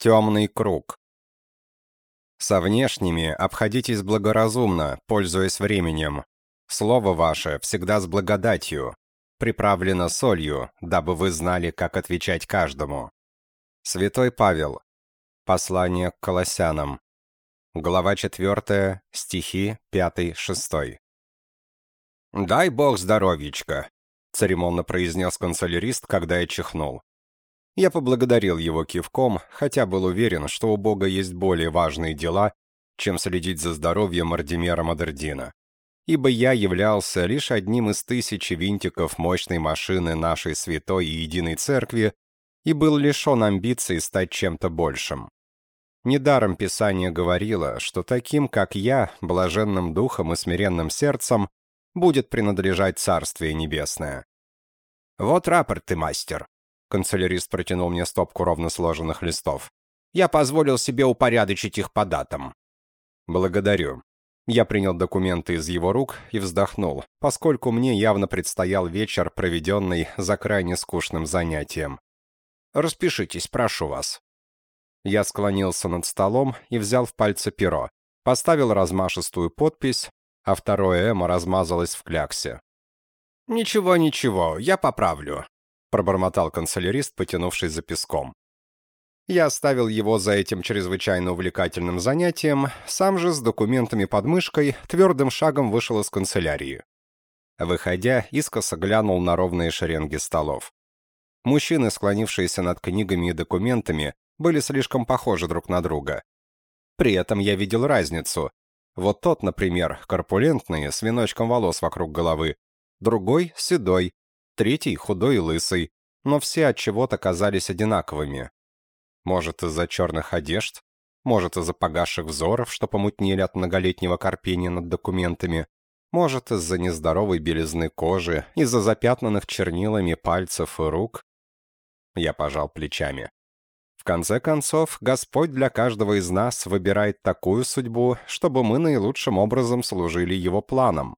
Темный круг. Со внешними обходитесь благоразумно, пользуясь временем. Слово ваше всегда с благодатью, приправлено солью, дабы вы знали, как отвечать каждому. Святой Павел. Послание к Колоссянам. Глава 4, стихи 5-6. «Дай бог здоровьечка», — церемонно произнес канцелярист, когда я чихнул. Я поблагодарил его кивком, хотя был уверен, что у Бога есть более важные дела, чем следить за здоровьем Мардимера Мадердина. Ибо я являлся лишь одним из тысячи винтиков мощной машины нашей святой и единой церкви и был лишен амбиций стать чем-то большим. Недаром Писание говорило, что таким, как я, блаженным духом и смиренным сердцем, будет принадлежать Царствие Небесное. «Вот рапорт ты, мастер», Канцелярист протянул мне стопку ровно сложенных листов. «Я позволил себе упорядочить их по датам». «Благодарю». Я принял документы из его рук и вздохнул, поскольку мне явно предстоял вечер, проведенный за крайне скучным занятием. «Распишитесь, прошу вас». Я склонился над столом и взял в пальцы перо, поставил размашистую подпись, а второе «М» размазалось в кляксе. «Ничего, ничего, я поправлю пробормотал канцелярист, потянувшись за песком. Я оставил его за этим чрезвычайно увлекательным занятием, сам же с документами под мышкой твердым шагом вышел из канцелярии. Выходя, искоса глянул на ровные шеренги столов. Мужчины, склонившиеся над книгами и документами, были слишком похожи друг на друга. При этом я видел разницу. Вот тот, например, корпулентный, с веночком волос вокруг головы, другой — седой, третий худой и лысый, но все от чего-то казались одинаковыми. Может, из-за черных одежд, может, из-за погасших взоров, что помутнели от многолетнего корпения над документами, может, из-за нездоровой белизны кожи, из-за запятнанных чернилами пальцев и рук. Я пожал плечами. В конце концов, Господь для каждого из нас выбирает такую судьбу, чтобы мы наилучшим образом служили Его планам.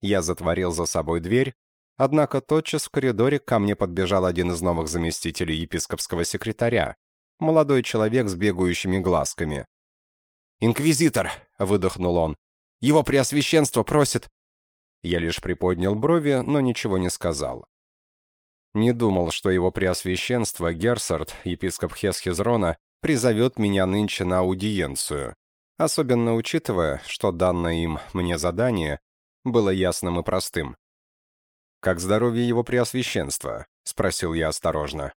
Я затворил за собой дверь Однако тотчас в коридоре ко мне подбежал один из новых заместителей епископского секретаря, молодой человек с бегающими глазками. «Инквизитор!» — выдохнул он. «Его преосвященство просит...» Я лишь приподнял брови, но ничего не сказал. Не думал, что его преосвященство, Герсард, епископ Хесхизрона, призовет меня нынче на аудиенцию, особенно учитывая, что данное им мне задание было ясным и простым. «Как здоровье его преосвященства?» — спросил я осторожно.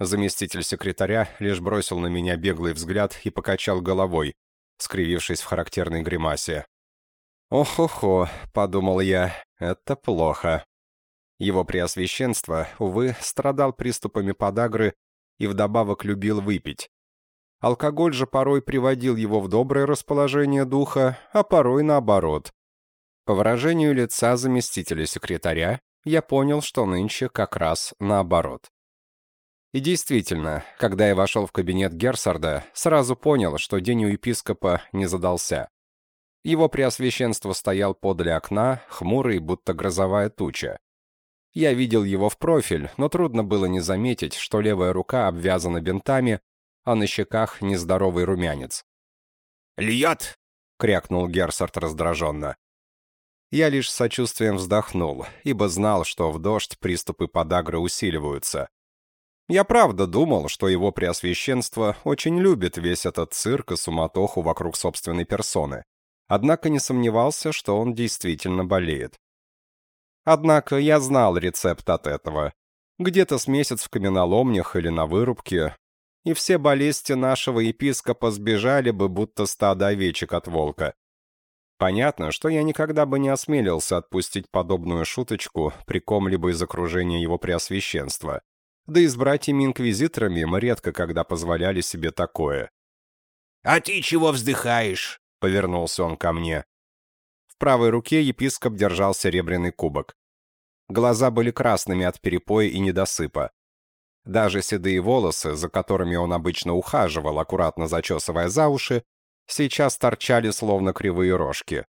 Заместитель секретаря лишь бросил на меня беглый взгляд и покачал головой, скривившись в характерной гримасе. «Ох-охо», — подумал я, — «это плохо». Его преосвященство, увы, страдал приступами подагры и вдобавок любил выпить. Алкоголь же порой приводил его в доброе расположение духа, а порой наоборот. По выражению лица заместителя секретаря, я понял, что нынче как раз наоборот. И действительно, когда я вошел в кабинет Герсарда, сразу понял, что день у епископа не задался. Его преосвященство стоял подле окна, хмурый, будто грозовая туча. Я видел его в профиль, но трудно было не заметить, что левая рука обвязана бинтами, а на щеках нездоровый румянец. «Льет!» — крякнул Герсард раздраженно. Я лишь с сочувствием вздохнул, ибо знал, что в дождь приступы подагры усиливаются. Я правда думал, что его преосвященство очень любит весь этот цирк и суматоху вокруг собственной персоны. Однако не сомневался, что он действительно болеет. Однако я знал рецепт от этого. Где-то с месяц в каменоломнях или на вырубке, и все болезни нашего епископа сбежали бы, будто стадо овечек от волка. Понятно, что я никогда бы не осмелился отпустить подобную шуточку при ком-либо из окружения его преосвященства. Да и с братьями-инквизиторами мы редко когда позволяли себе такое. «А ты чего вздыхаешь?» — повернулся он ко мне. В правой руке епископ держал серебряный кубок. Глаза были красными от перепоя и недосыпа. Даже седые волосы, за которыми он обычно ухаживал, аккуратно зачесывая за уши, сейчас торчали словно кривые рожки.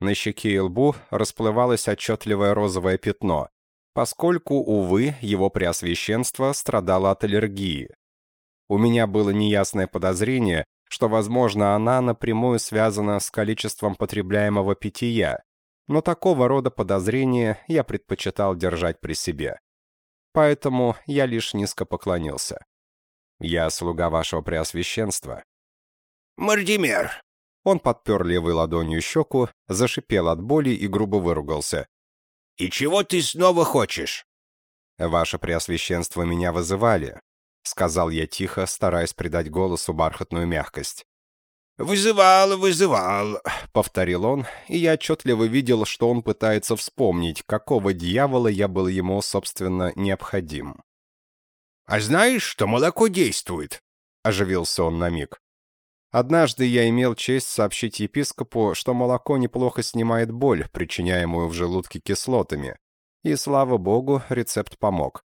На щеке и лбу расплывалось отчетливое розовое пятно, поскольку, увы, его преосвященство страдало от аллергии. У меня было неясное подозрение, что, возможно, она напрямую связана с количеством потребляемого питья, но такого рода подозрения я предпочитал держать при себе. Поэтому я лишь низко поклонился. «Я слуга вашего преосвященства». «Мардимер!» Он подпер левой ладонью щеку, зашипел от боли и грубо выругался. «И чего ты снова хочешь?» «Ваше преосвященство меня вызывали. — сказал я тихо, стараясь придать голосу бархатную мягкость. «Вызывал, вызывал», — повторил он, и я отчетливо видел, что он пытается вспомнить, какого дьявола я был ему, собственно, необходим. «А знаешь, что молоко действует?» — оживился он на миг. Однажды я имел честь сообщить епископу, что молоко неплохо снимает боль, причиняемую в желудке кислотами, и, слава богу, рецепт помог.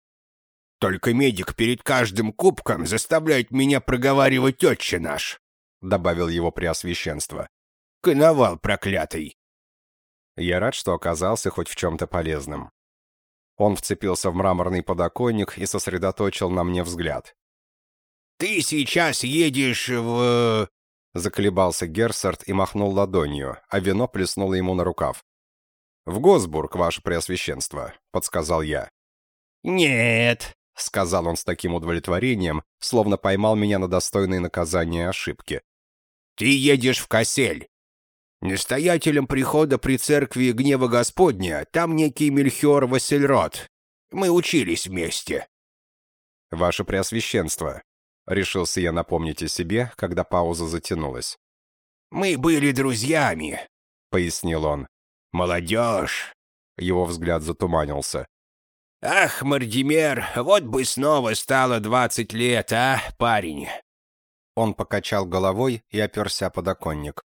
Только медик перед каждым кубком заставляет меня проговаривать «Отче наш», — добавил его преосвященство. «Коновал проклятый». Я рад, что оказался хоть в чем-то полезным. Он вцепился в мраморный подоконник и сосредоточил на мне взгляд. «Ты сейчас едешь в...» Заколебался Герсард и махнул ладонью, а вино плеснуло ему на рукав. «В Госбург, ваше преосвященство», — подсказал я. «Нет», — сказал он с таким удовлетворением, словно поймал меня на достойные наказания ошибки. «Ты едешь в Косель. Настоятелем прихода при церкви Гнева Господня там некий Мельхиор Васильрод. Мы учились вместе». «Ваше Преосвященство», — решился я напомнить о себе, когда пауза затянулась. «Мы были друзьями», — пояснил он. «Молодежь». Его взгляд затуманился. «Ах, Мардимер, вот бы снова стало двадцать лет, а, парень?» Он покачал головой и оперся подоконник.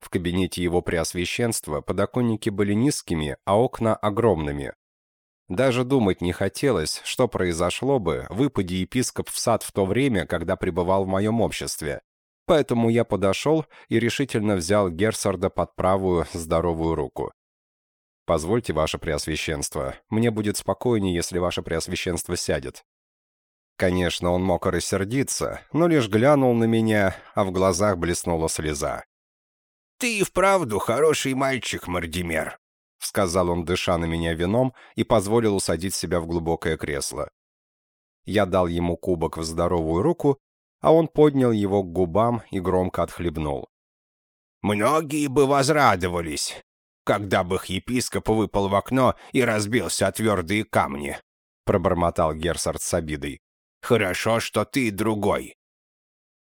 В кабинете его преосвященства подоконники были низкими, а окна огромными. Даже думать не хотелось, что произошло бы, выпади епископ в сад в то время, когда пребывал в моем обществе. Поэтому я подошел и решительно взял Герсарда под правую здоровую руку. «Позвольте, ваше преосвященство, мне будет спокойнее, если ваше преосвященство сядет». Конечно, он мог рассердиться, но лишь глянул на меня, а в глазах блеснула слеза. «Ты и вправду хороший мальчик, Мардимер», — сказал он, дыша на меня вином, и позволил усадить себя в глубокое кресло. Я дал ему кубок в здоровую руку, а он поднял его к губам и громко отхлебнул. «Многие бы возрадовались, когда бы их епископ выпал в окно и разбился о твердые камни», — пробормотал Герсард с обидой. «Хорошо, что ты другой».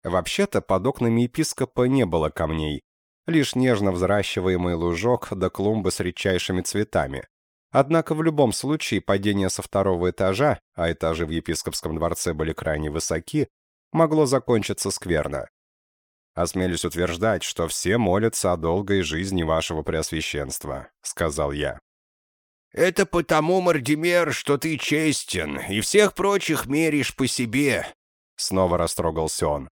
Вообще-то под окнами епископа не было камней, лишь нежно взращиваемый лужок да клумбы с редчайшими цветами. Однако в любом случае падение со второго этажа, а этажи в епископском дворце были крайне высоки, могло закончиться скверно. «Осмелюсь утверждать, что все молятся о долгой жизни вашего преосвященства», — сказал я. «Это потому, Мардимер, что ты честен, и всех прочих меришь по себе», — снова растрогался он.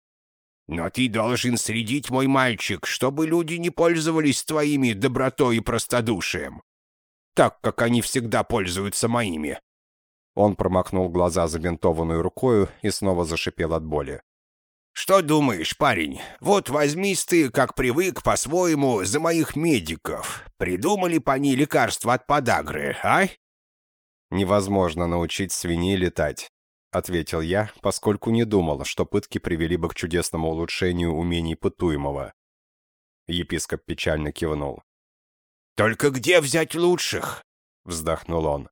«Но ты должен средить, мой мальчик, чтобы люди не пользовались твоими добротой и простодушием, так как они всегда пользуются моими». Он промокнул глаза забинтованную рукою и снова зашипел от боли. «Что думаешь, парень? Вот возьмись ты, как привык, по-своему, за моих медиков. Придумали по ней лекарства от подагры, а?» «Невозможно научить свиней летать», — ответил я, поскольку не думал, что пытки привели бы к чудесному улучшению умений пытуемого. Епископ печально кивнул. «Только где взять лучших?» — вздохнул он.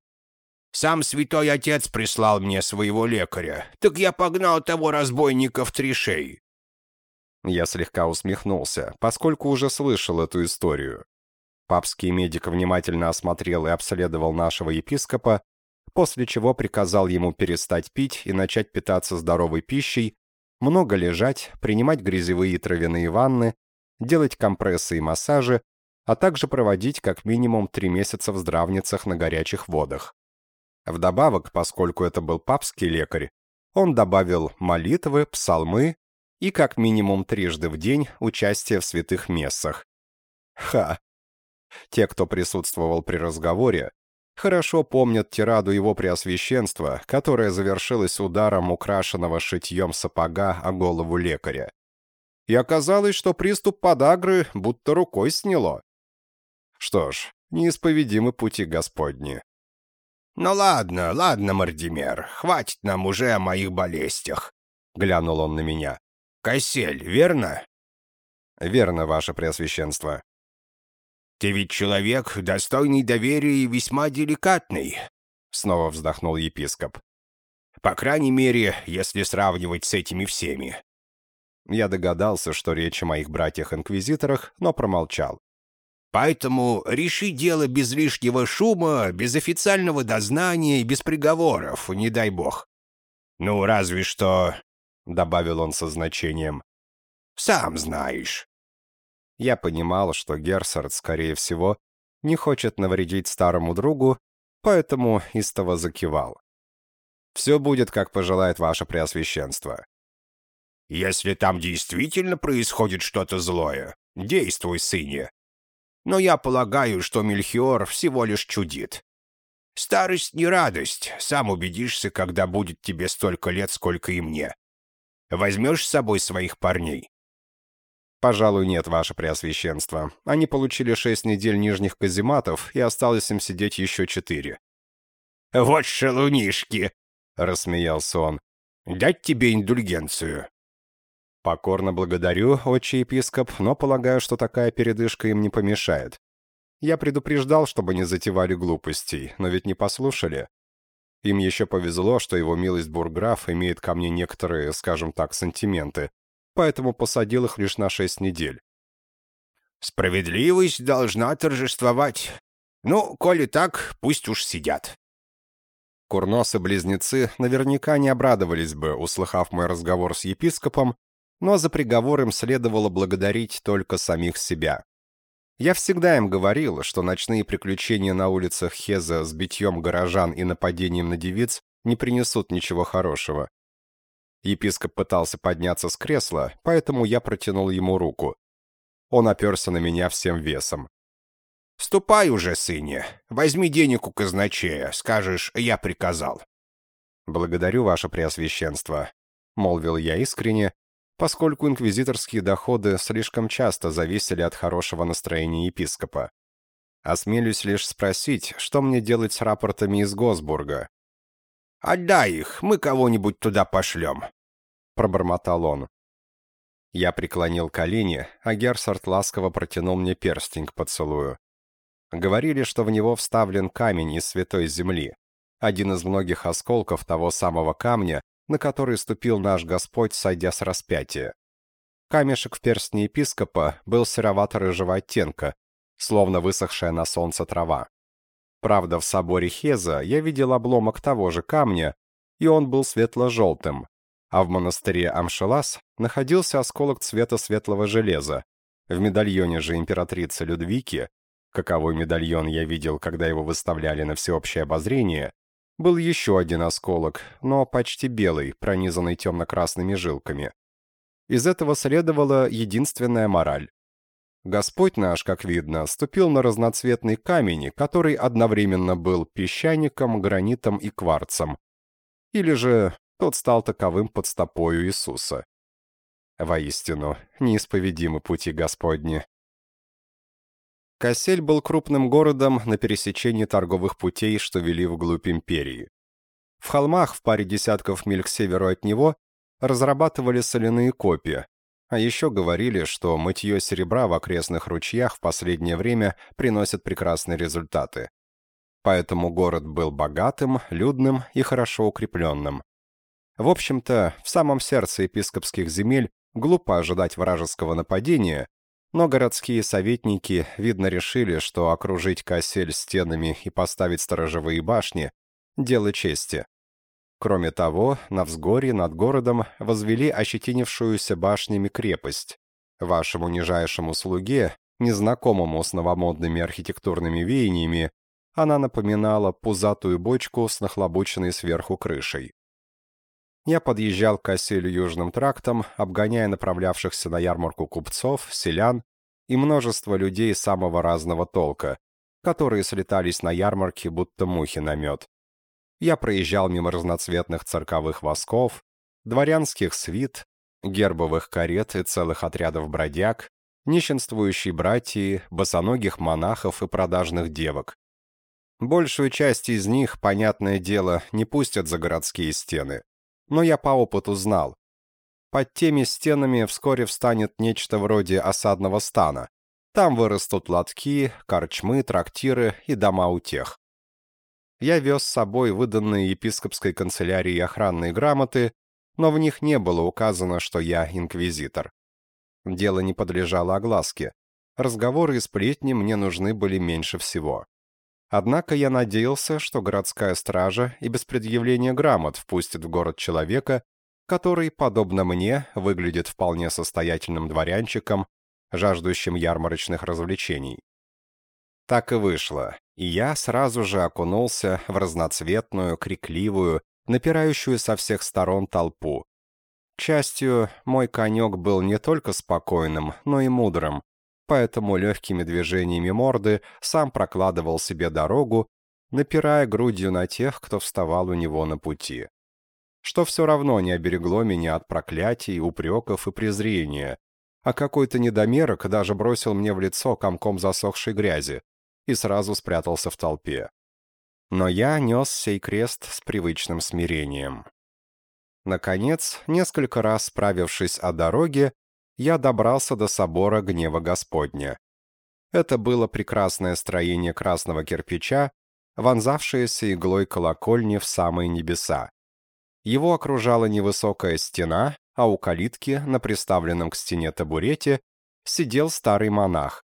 Сам святой отец прислал мне своего лекаря. Так я погнал того разбойника в три шеи». Я слегка усмехнулся, поскольку уже слышал эту историю. Папский медик внимательно осмотрел и обследовал нашего епископа, после чего приказал ему перестать пить и начать питаться здоровой пищей, много лежать, принимать грязевые травяные ванны, делать компрессы и массажи, а также проводить как минимум три месяца в здравницах на горячих водах. Вдобавок, поскольку это был папский лекарь, он добавил молитвы, псалмы и как минимум трижды в день участие в святых мессах. Ха! Те, кто присутствовал при разговоре, хорошо помнят тираду его преосвященства, которая завершилась ударом украшенного шитьем сапога о голову лекаря. И оказалось, что приступ подагры будто рукой сняло. Что ж, неисповедимы пути Господни. «Ну ладно, ладно, Мардимер, хватит нам уже о моих болезнях», — глянул он на меня. «Косель, верно?» «Верно, ваше преосвященство». «Ты ведь человек, достойный доверия и весьма деликатный», — снова вздохнул епископ. «По крайней мере, если сравнивать с этими всеми». Я догадался, что речь о моих братьях-инквизиторах, но промолчал. Поэтому реши дело без лишнего шума, без официального дознания и без приговоров, не дай бог. Ну, разве что, — добавил он со значением, — сам знаешь. Я понимал, что Герсард, скорее всего, не хочет навредить старому другу, поэтому истово закивал. «Все будет, как пожелает ваше преосвященство». «Если там действительно происходит что-то злое, действуй, сыне», но я полагаю, что Мельхиор всего лишь чудит. Старость не радость, сам убедишься, когда будет тебе столько лет, сколько и мне. Возьмешь с собой своих парней?» «Пожалуй, нет, ваше преосвященство. Они получили шесть недель нижних казематов, и осталось им сидеть еще четыре». «Вот шалунишки!» — рассмеялся он. «Дать тебе индульгенцию. «Покорно благодарю, отче епископ, но полагаю, что такая передышка им не помешает. Я предупреждал, чтобы не затевали глупостей, но ведь не послушали. Им еще повезло, что его милость бурграф имеет ко мне некоторые, скажем так, сантименты, поэтому посадил их лишь на шесть недель. «Справедливость должна торжествовать. Ну, коли так, пусть уж сидят». Курносы-близнецы наверняка не обрадовались бы, услыхав мой разговор с епископом, но за приговор им следовало благодарить только самих себя. Я всегда им говорил, что ночные приключения на улицах Хеза с битьем горожан и нападением на девиц не принесут ничего хорошего. Епископ пытался подняться с кресла, поэтому я протянул ему руку. Он оперся на меня всем весом. «Ступай уже, сыне. Возьми денег у казначея. Скажешь, я приказал». «Благодарю, ваше преосвященство», — молвил я искренне, поскольку инквизиторские доходы слишком часто зависели от хорошего настроения епископа. Осмелюсь лишь спросить, что мне делать с рапортами из Госбурга. «Отдай их, мы кого-нибудь туда пошлем», — пробормотал он. Я преклонил колени, а Герсарт ласково протянул мне перстень к поцелую. Говорили, что в него вставлен камень из святой земли, один из многих осколков того самого камня, на который ступил наш Господь, сойдя с распятия. Камешек в перстне епископа был серовато-рыжего оттенка, словно высохшая на солнце трава. Правда, в соборе Хеза я видел обломок того же камня, и он был светло-желтым, а в монастыре Амшелас находился осколок цвета светлого железа. В медальоне же императрицы Людвики, каковой медальон я видел, когда его выставляли на всеобщее обозрение, был еще один осколок, но почти белый, пронизанный темно-красными жилками. Из этого следовала единственная мораль. Господь наш, как видно, ступил на разноцветный камень, который одновременно был песчаником, гранитом и кварцем. Или же тот стал таковым под стопою Иисуса. Воистину, неисповедимы пути Господни. Кассель был крупным городом на пересечении торговых путей, что вели вглубь империи. В холмах, в паре десятков миль к северу от него, разрабатывали соляные копья, а еще говорили, что мытье серебра в окрестных ручьях в последнее время приносит прекрасные результаты. Поэтому город был богатым, людным и хорошо укрепленным. В общем-то, в самом сердце епископских земель глупо ожидать вражеского нападения, но городские советники, видно, решили, что окружить Кассель стенами и поставить сторожевые башни – дело чести. Кроме того, на взгоре над городом возвели ощетинившуюся башнями крепость. Вашему нижайшему слуге, незнакомому с новомодными архитектурными веяниями, она напоминала пузатую бочку с нахлобученной сверху крышей. Я подъезжал к Оселю южным трактом, обгоняя направлявшихся на ярмарку купцов, селян и множество людей самого разного толка, которые слетались на ярмарке, будто мухи на мед. Я проезжал мимо разноцветных цирковых восков, дворянских свит, гербовых карет и целых отрядов бродяг, нищенствующей братьи, босоногих монахов и продажных девок. Большую часть из них, понятное дело, не пустят за городские стены. Но я по опыту знал. Под теми стенами вскоре встанет нечто вроде осадного стана. Там вырастут лотки, корчмы, трактиры и дома утех. Я вез с собой выданные епископской канцелярии охранные грамоты, но в них не было указано, что я инквизитор. Дело не подлежало огласке. Разговоры и сплетни мне нужны были меньше всего. Однако я надеялся, что городская стража и без предъявления грамот впустит в город человека, который, подобно мне, выглядит вполне состоятельным дворянчиком, жаждущим ярмарочных развлечений. Так и вышло, и я сразу же окунулся в разноцветную, крикливую, напирающую со всех сторон толпу. К счастью, мой конек был не только спокойным, но и мудрым, поэтому легкими движениями морды сам прокладывал себе дорогу, напирая грудью на тех, кто вставал у него на пути. Что все равно не оберегло меня от проклятий, упреков и презрения, а какой-то недомерок даже бросил мне в лицо комком засохшей грязи и сразу спрятался в толпе. Но я нес сей крест с привычным смирением. Наконец, несколько раз справившись о дороге, я добрался до собора Гнева Господня. Это было прекрасное строение красного кирпича, вонзавшееся иглой колокольни в самые небеса. Его окружала невысокая стена, а у калитки, на приставленном к стене табурете, сидел старый монах.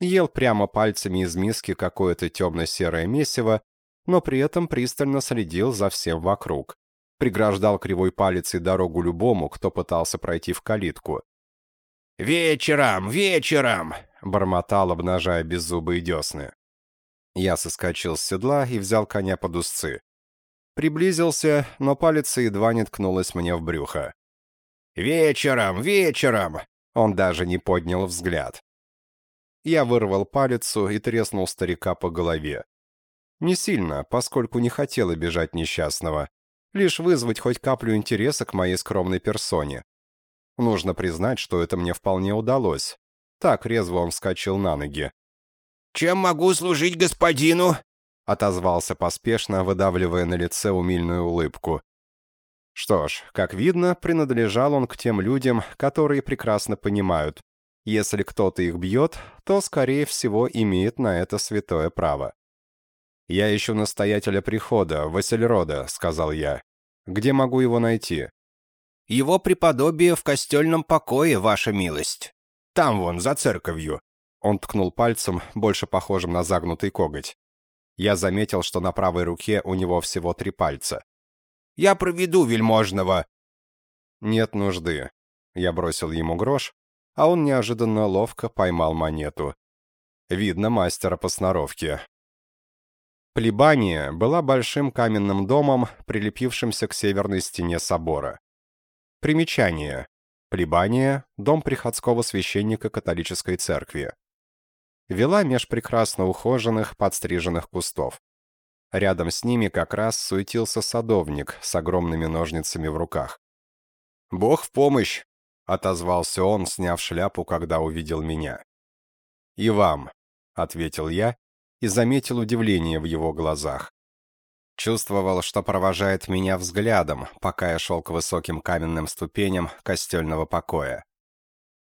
Ел прямо пальцами из миски какое-то темно-серое месиво, но при этом пристально следил за всем вокруг. Преграждал кривой палец и дорогу любому, кто пытался пройти в калитку. «Вечером, вечером!» — бормотал, обнажая беззубые десны. Я соскочил с седла и взял коня под узцы. Приблизился, но палец едва не ткнулась мне в брюхо. «Вечером, вечером!» Он даже не поднял взгляд. Я вырвал палицу и треснул старика по голове. Не сильно, поскольку не хотел обижать несчастного. Лишь вызвать хоть каплю интереса к моей скромной персоне. Нужно признать, что это мне вполне удалось. Так резво он вскочил на ноги. «Чем могу служить господину?» отозвался поспешно, выдавливая на лице умильную улыбку. Что ж, как видно, принадлежал он к тем людям, которые прекрасно понимают, если кто-то их бьет, то, скорее всего, имеет на это святое право. «Я ищу настоятеля прихода, Васильрода», — сказал я. «Где могу его найти?» Его преподобие в костельном покое, ваша милость. Там вон, за церковью». Он ткнул пальцем, больше похожим на загнутый коготь. Я заметил, что на правой руке у него всего три пальца. «Я проведу вельможного». «Нет нужды». Я бросил ему грош, а он неожиданно ловко поймал монету. Видно мастера по сноровке. Плебания была большим каменным домом, прилепившимся к северной стене собора. Примечание. Плебания – дом приходского священника католической церкви. Вела меж прекрасно ухоженных, подстриженных кустов. Рядом с ними как раз суетился садовник с огромными ножницами в руках. «Бог в помощь!» — отозвался он, сняв шляпу, когда увидел меня. «И вам», — ответил я и заметил удивление в его глазах. Чувствовал, что провожает меня взглядом, пока я шел к высоким каменным ступеням костельного покоя.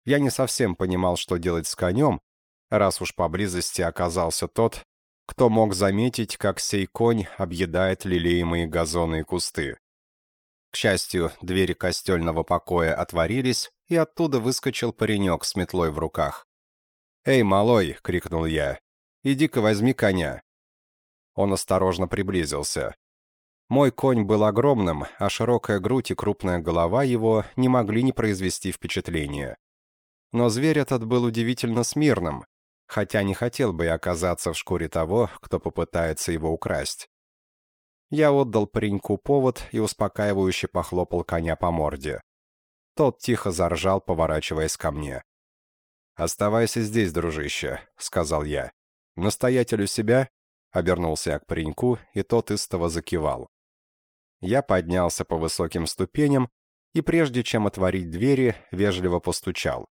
Я не совсем понимал, что делать с конем, раз уж поблизости оказался тот, кто мог заметить, как сей конь объедает лелеемые газоны и кусты. К счастью, двери костельного покоя отворились, и оттуда выскочил паренек с метлой в руках. «Эй, малой!» — крикнул я. «Иди-ка возьми коня». Он осторожно приблизился. Мой конь был огромным, а широкая грудь и крупная голова его не могли не произвести впечатления. Но зверь этот был удивительно смирным, хотя не хотел бы и оказаться в шкуре того, кто попытается его украсть. Я отдал пареньку повод и успокаивающе похлопал коня по морде. Тот тихо заржал, поворачиваясь ко мне. «Оставайся здесь, дружище», — сказал я. «Настоятель у себя?» — обернулся я к пареньку, и тот истово закивал. Я поднялся по высоким ступеням и, прежде чем отворить двери, вежливо постучал.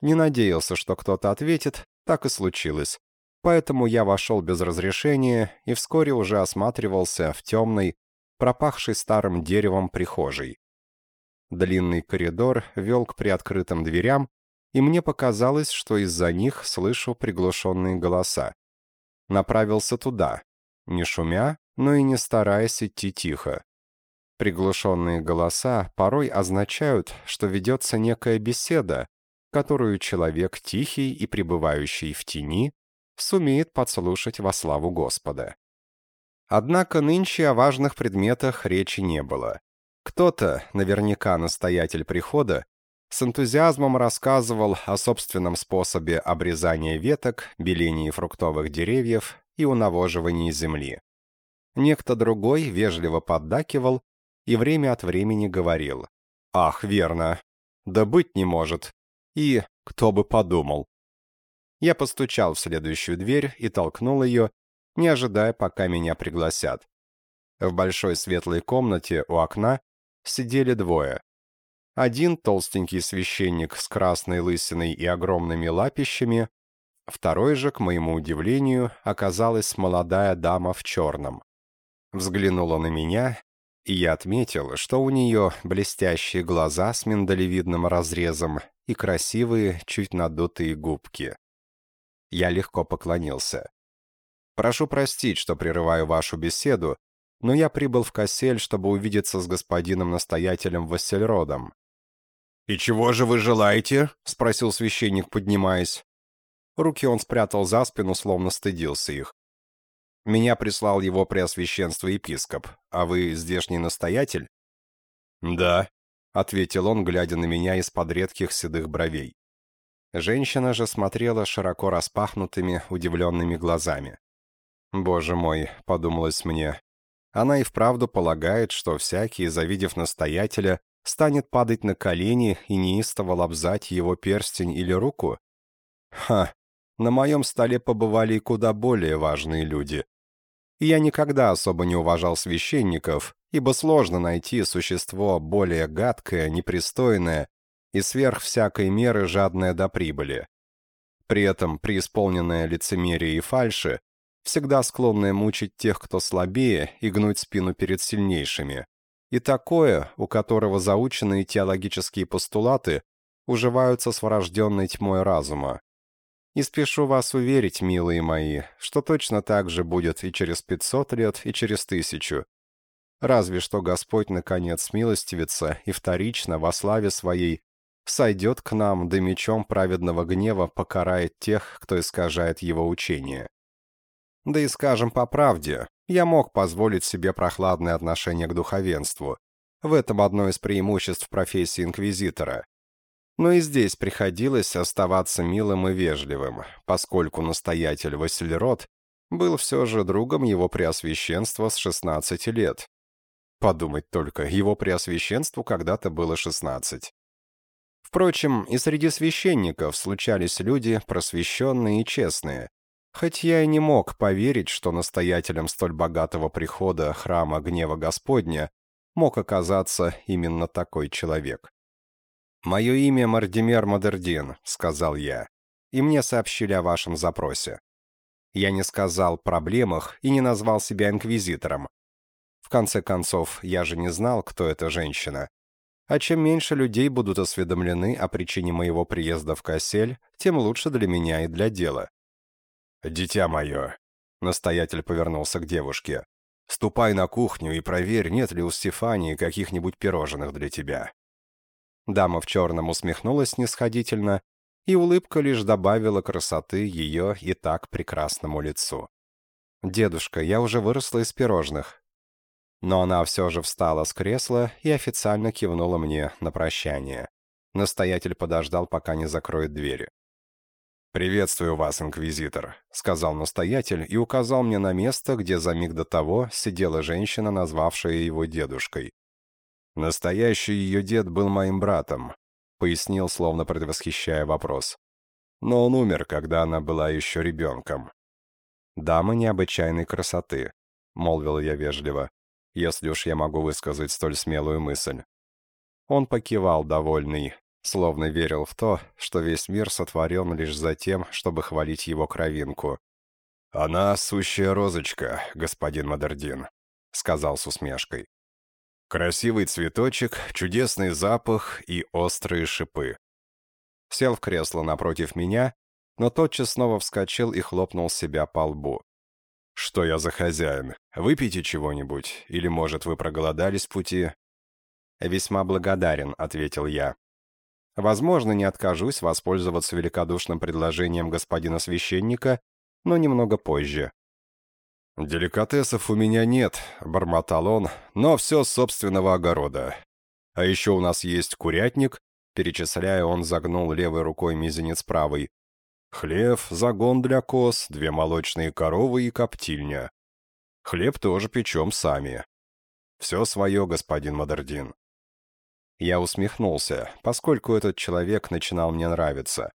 Не надеялся, что кто-то ответит, так и случилось. Поэтому я вошел без разрешения и вскоре уже осматривался в темной, пропахшей старым деревом прихожей. Длинный коридор вел к приоткрытым дверям, и мне показалось, что из-за них слышу приглушенные голоса. Направился туда, не шумя, но и не стараясь идти тихо. Приглушенные голоса порой означают, что ведется некая беседа, которую человек тихий и пребывающий в тени сумеет подслушать во славу Господа. Однако нынче о важных предметах речи не было. Кто-то, наверняка настоятель прихода, с энтузиазмом рассказывал о собственном способе обрезания веток, белении фруктовых деревьев и унавоживании земли. Некто другой вежливо поддакивал и время от времени говорил «Ах, верно! Да быть не может! И кто бы подумал!» Я постучал в следующую дверь и толкнул ее, не ожидая, пока меня пригласят. В большой светлой комнате у окна сидели двое. Один толстенький священник с красной лысиной и огромными лапищами, второй же, к моему удивлению, оказалась молодая дама в черном. Взглянула на меня, и я отметил, что у нее блестящие глаза с миндалевидным разрезом и красивые, чуть надутые губки. Я легко поклонился. «Прошу простить, что прерываю вашу беседу, но я прибыл в Кассель, чтобы увидеться с господином-настоятелем Вассельродом. «И чего же вы желаете?» — спросил священник, поднимаясь. Руки он спрятал за спину, словно стыдился их. «Меня прислал его преосвященство епископ. А вы здешний настоятель?» «Да», — ответил он, глядя на меня из-под редких седых бровей. Женщина же смотрела широко распахнутыми, удивленными глазами. «Боже мой», — подумалось мне, — она и вправду полагает, что всякий, завидев настоятеля, станет падать на колени и неистово лобзать его перстень или руку? Ха, на моем столе побывали и куда более важные люди. Я никогда особо не уважал священников, ибо сложно найти существо более гадкое, непристойное и сверх всякой меры жадное до прибыли. При этом преисполненное лицемерие и фальши, всегда склонное мучить тех, кто слабее, и гнуть спину перед сильнейшими и такое, у которого заученные теологические постулаты уживаются с врожденной тьмой разума. И спешу вас уверить, милые мои, что точно так же будет и через пятьсот лет, и через тысячу. Разве что Господь наконец милостивится и вторично во славе своей сойдет к нам, да мечом праведного гнева покарает тех, кто искажает его учение. Да и скажем по правде, я мог позволить себе прохладное отношение к духовенству. В этом одно из преимуществ профессии инквизитора. Но и здесь приходилось оставаться милым и вежливым, поскольку настоятель Васильрод был все же другом его преосвященства с 16 лет. Подумать только, его преосвященству когда-то было 16. Впрочем, и среди священников случались люди просвещенные и честные, Хоть я и не мог поверить, что настоятелем столь богатого прихода храма гнева Господня мог оказаться именно такой человек. «Мое имя Мардимер Модердин», — сказал я, — «и мне сообщили о вашем запросе. Я не сказал проблемах и не назвал себя инквизитором. В конце концов, я же не знал, кто эта женщина. А чем меньше людей будут осведомлены о причине моего приезда в Кассель, тем лучше для меня и для дела. «Дитя мое», — настоятель повернулся к девушке, — «ступай на кухню и проверь, нет ли у Стефании каких-нибудь пирожных для тебя». Дама в черном усмехнулась снисходительно, и улыбка лишь добавила красоты ее и так прекрасному лицу. «Дедушка, я уже выросла из пирожных». Но она все же встала с кресла и официально кивнула мне на прощание. Настоятель подождал, пока не закроет двери. «Приветствую вас, инквизитор», — сказал настоятель и указал мне на место, где за миг до того сидела женщина, назвавшая его дедушкой. «Настоящий ее дед был моим братом», — пояснил, словно предвосхищая вопрос. «Но он умер, когда она была еще ребенком. «Дама необычайной красоты», — молвил я вежливо, если уж я могу высказать столь смелую мысль. Он покивал, довольный, словно верил в то, что весь мир сотворен лишь за тем, чтобы хвалить его кровинку. «Она сущая розочка, господин Мадердин», — сказал с усмешкой. «Красивый цветочек, чудесный запах и острые шипы». Сел в кресло напротив меня, но тотчас снова вскочил и хлопнул себя по лбу. «Что я за хозяин? Выпейте чего-нибудь? Или, может, вы проголодались в пути?» «Весьма благодарен», — ответил я. «Возможно, не откажусь воспользоваться великодушным предложением господина священника, но немного позже». «Деликатесов у меня нет», — бормотал он, — «но все с собственного огорода. А еще у нас есть курятник», — перечисляя, он загнул левой рукой мизинец правой. «Хлев, загон для коз, две молочные коровы и коптильня. Хлеб тоже печем сами. Все свое, господин Мадердин». Я усмехнулся, поскольку этот человек начинал мне нравиться.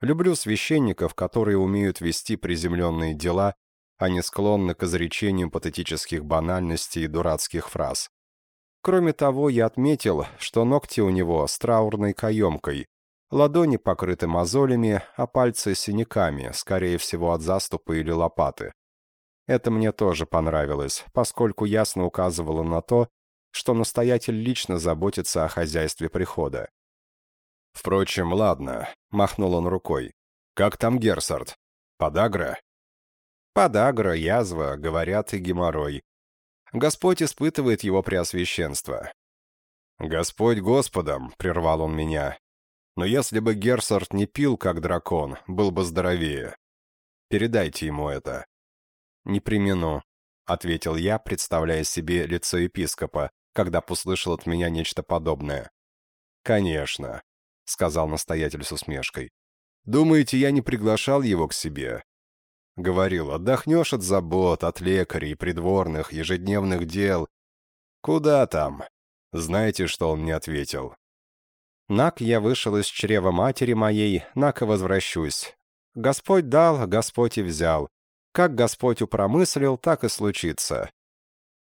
Люблю священников, которые умеют вести приземленные дела, а не склонны к изречению патетических банальностей и дурацких фраз. Кроме того, я отметил, что ногти у него с траурной каемкой, ладони покрыты мозолями, а пальцы синяками, скорее всего от заступа или лопаты. Это мне тоже понравилось, поскольку ясно указывало на то, что настоятель лично заботится о хозяйстве прихода. «Впрочем, ладно», — махнул он рукой. «Как там Герсард? Подагра?» «Подагра, язва, говорят, и геморрой. Господь испытывает его преосвященство». «Господь Господом», — прервал он меня. «Но если бы Герсард не пил, как дракон, был бы здоровее. Передайте ему это». «Не примену», — ответил я, представляя себе лицо епископа, когда услышал от меня нечто подобное. «Конечно», — сказал настоятель с усмешкой. «Думаете, я не приглашал его к себе?» Говорил, отдохнешь от забот, от лекарей, придворных, ежедневных дел. «Куда там?» Знаете, что он мне ответил? «Нак я вышел из чрева матери моей, нак и возвращусь. Господь дал, Господь и взял. Как Господь упромыслил, так и случится.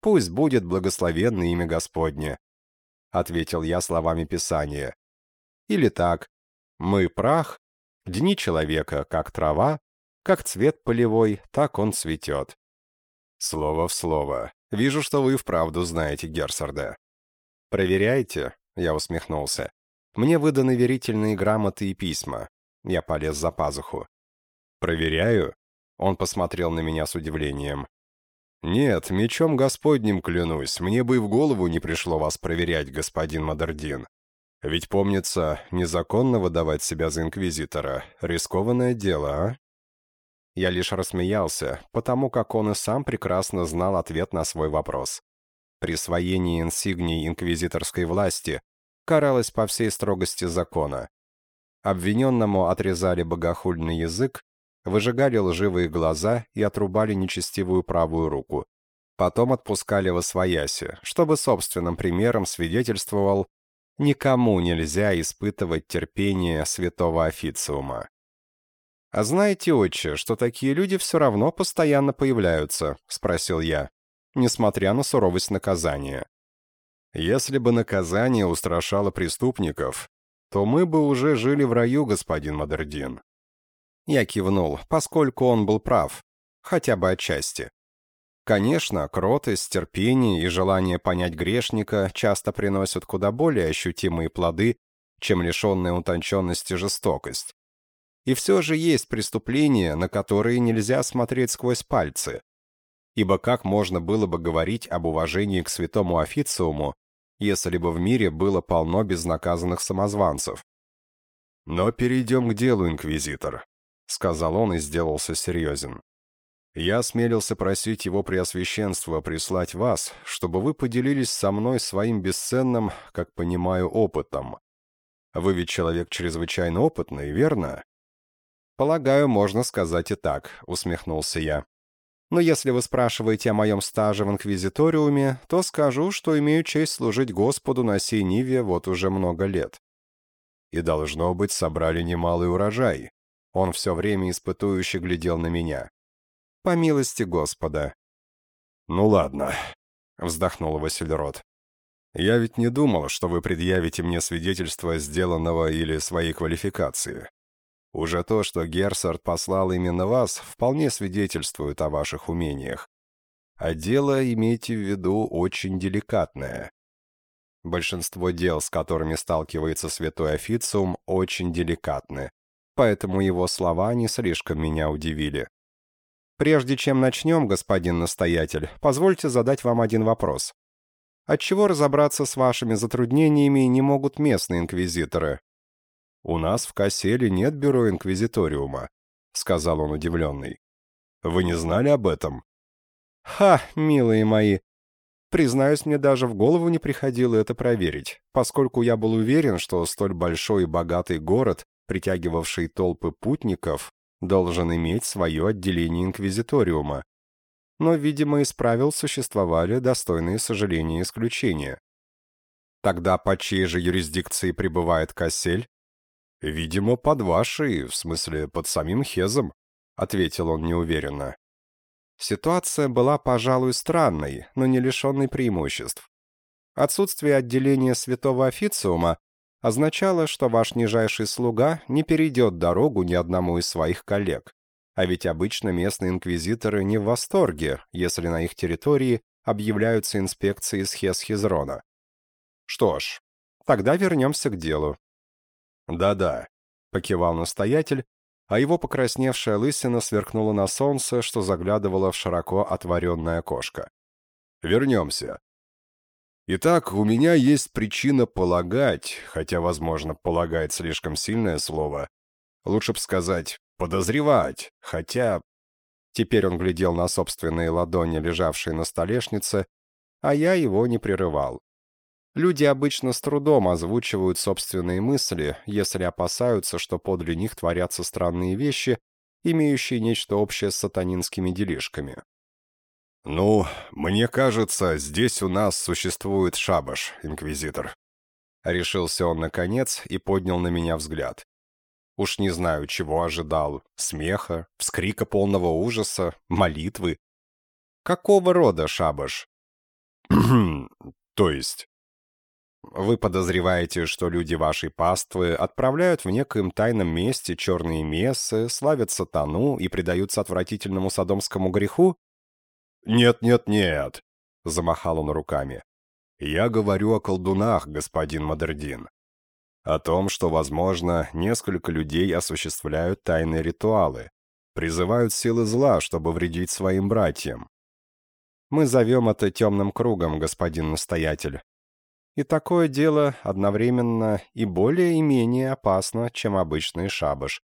Пусть будет благословенно имя Господне», — ответил я словами Писания. Или так. «Мы прах, дни человека, как трава, как цвет полевой, так он цветет». Слово в слово. Вижу, что вы вправду знаете Герсарда. «Проверяйте», — я усмехнулся. «Мне выданы верительные грамоты и письма». Я полез за пазуху. «Проверяю?» Он посмотрел на меня с удивлением. «Нет, мечом Господним клянусь, мне бы и в голову не пришло вас проверять, господин Мадердин. Ведь, помнится, незаконно выдавать себя за инквизитора. Рискованное дело, а?» Я лишь рассмеялся, потому как он и сам прекрасно знал ответ на свой вопрос. Присвоение инсигний инквизиторской власти каралось по всей строгости закона. Обвиненному отрезали богохульный язык, выжигали лживые глаза и отрубали нечестивую правую руку. Потом отпускали во свояси, чтобы собственным примером свидетельствовал «никому нельзя испытывать терпение святого официума». «А знаете, отче, что такие люди все равно постоянно появляются?» — спросил я, несмотря на суровость наказания. «Если бы наказание устрашало преступников, то мы бы уже жили в раю, господин Мадердин», я кивнул, поскольку он был прав, хотя бы отчасти. Конечно, кротость, терпение и желание понять грешника часто приносят куда более ощутимые плоды, чем лишенная утонченности жестокость. И все же есть преступления, на которые нельзя смотреть сквозь пальцы. Ибо как можно было бы говорить об уважении к святому официуму, если бы в мире было полно безнаказанных самозванцев? Но перейдем к делу, инквизитор. — сказал он и сделался серьезен. «Я осмелился просить его преосвященства прислать вас, чтобы вы поделились со мной своим бесценным, как понимаю, опытом. Вы ведь человек чрезвычайно опытный, верно?» «Полагаю, можно сказать и так», — усмехнулся я. «Но если вы спрашиваете о моем стаже в Инквизиториуме, то скажу, что имею честь служить Господу на сей Ниве вот уже много лет». «И, должно быть, собрали немалый урожай», он все время испытующе глядел на меня. По милости Господа. «Ну ладно», — вздохнул Васильрод. «Я ведь не думал, что вы предъявите мне свидетельство сделанного или своей квалификации. Уже то, что Герсард послал именно вас, вполне свидетельствует о ваших умениях. А дело, имейте в виду, очень деликатное. Большинство дел, с которыми сталкивается святой официум, очень деликатны, поэтому его слова не слишком меня удивили. Прежде чем начнем, господин настоятель, позвольте задать вам один вопрос. Отчего разобраться с вашими затруднениями не могут местные инквизиторы? «У нас в Касселе нет бюро инквизиториума», — сказал он удивленный. «Вы не знали об этом?» «Ха, милые мои!» Признаюсь, мне даже в голову не приходило это проверить, поскольку я был уверен, что столь большой и богатый город, притягивавший толпы путников, должен иметь свое отделение инквизиториума. Но, видимо, из правил существовали достойные сожаления исключения. Тогда по чьей же юрисдикции пребывает Кассель? «Видимо, под вашей, в смысле, под самим Хезом», — ответил он неуверенно. Ситуация была, пожалуй, странной, но не лишенной преимуществ. Отсутствие отделения святого официума означало, что ваш нижайший слуга не перейдет дорогу ни одному из своих коллег. А ведь обычно местные инквизиторы не в восторге, если на их территории объявляются инспекции с Хесхизрона. Что ж, тогда вернемся к делу. «Да-да», — покивал настоятель, а его покрасневшая лысина сверкнула на солнце, что заглядывало в широко отворенное окошко. «Вернемся. Итак, у меня есть причина полагать, хотя, возможно, полагать слишком сильное слово. Лучше бы сказать «подозревать», хотя...» Теперь он глядел на собственные ладони, лежавшие на столешнице, а я его не прерывал. Люди обычно с трудом озвучивают собственные мысли, если опасаются, что подле них творятся странные вещи, имеющие нечто общее с сатанинскими делишками. «Ну, мне кажется, здесь у нас существует шабаш, инквизитор». Решился он наконец и поднял на меня взгляд. Уж не знаю, чего ожидал. Смеха, вскрика полного ужаса, молитвы. Какого рода шабаш? То есть? Вы подозреваете, что люди вашей паствы отправляют в некоем тайном месте черные мессы, славят сатану и предаются отвратительному садомскому греху? «Нет, нет, нет», — замахал он руками. «Я говорю о колдунах, господин Мадердин. О том, что, возможно, несколько людей осуществляют тайные ритуалы, призывают силы зла, чтобы вредить своим братьям. Мы зовем это темным кругом, господин настоятель, и такое дело одновременно и более и менее опасно, чем обычный шабаш.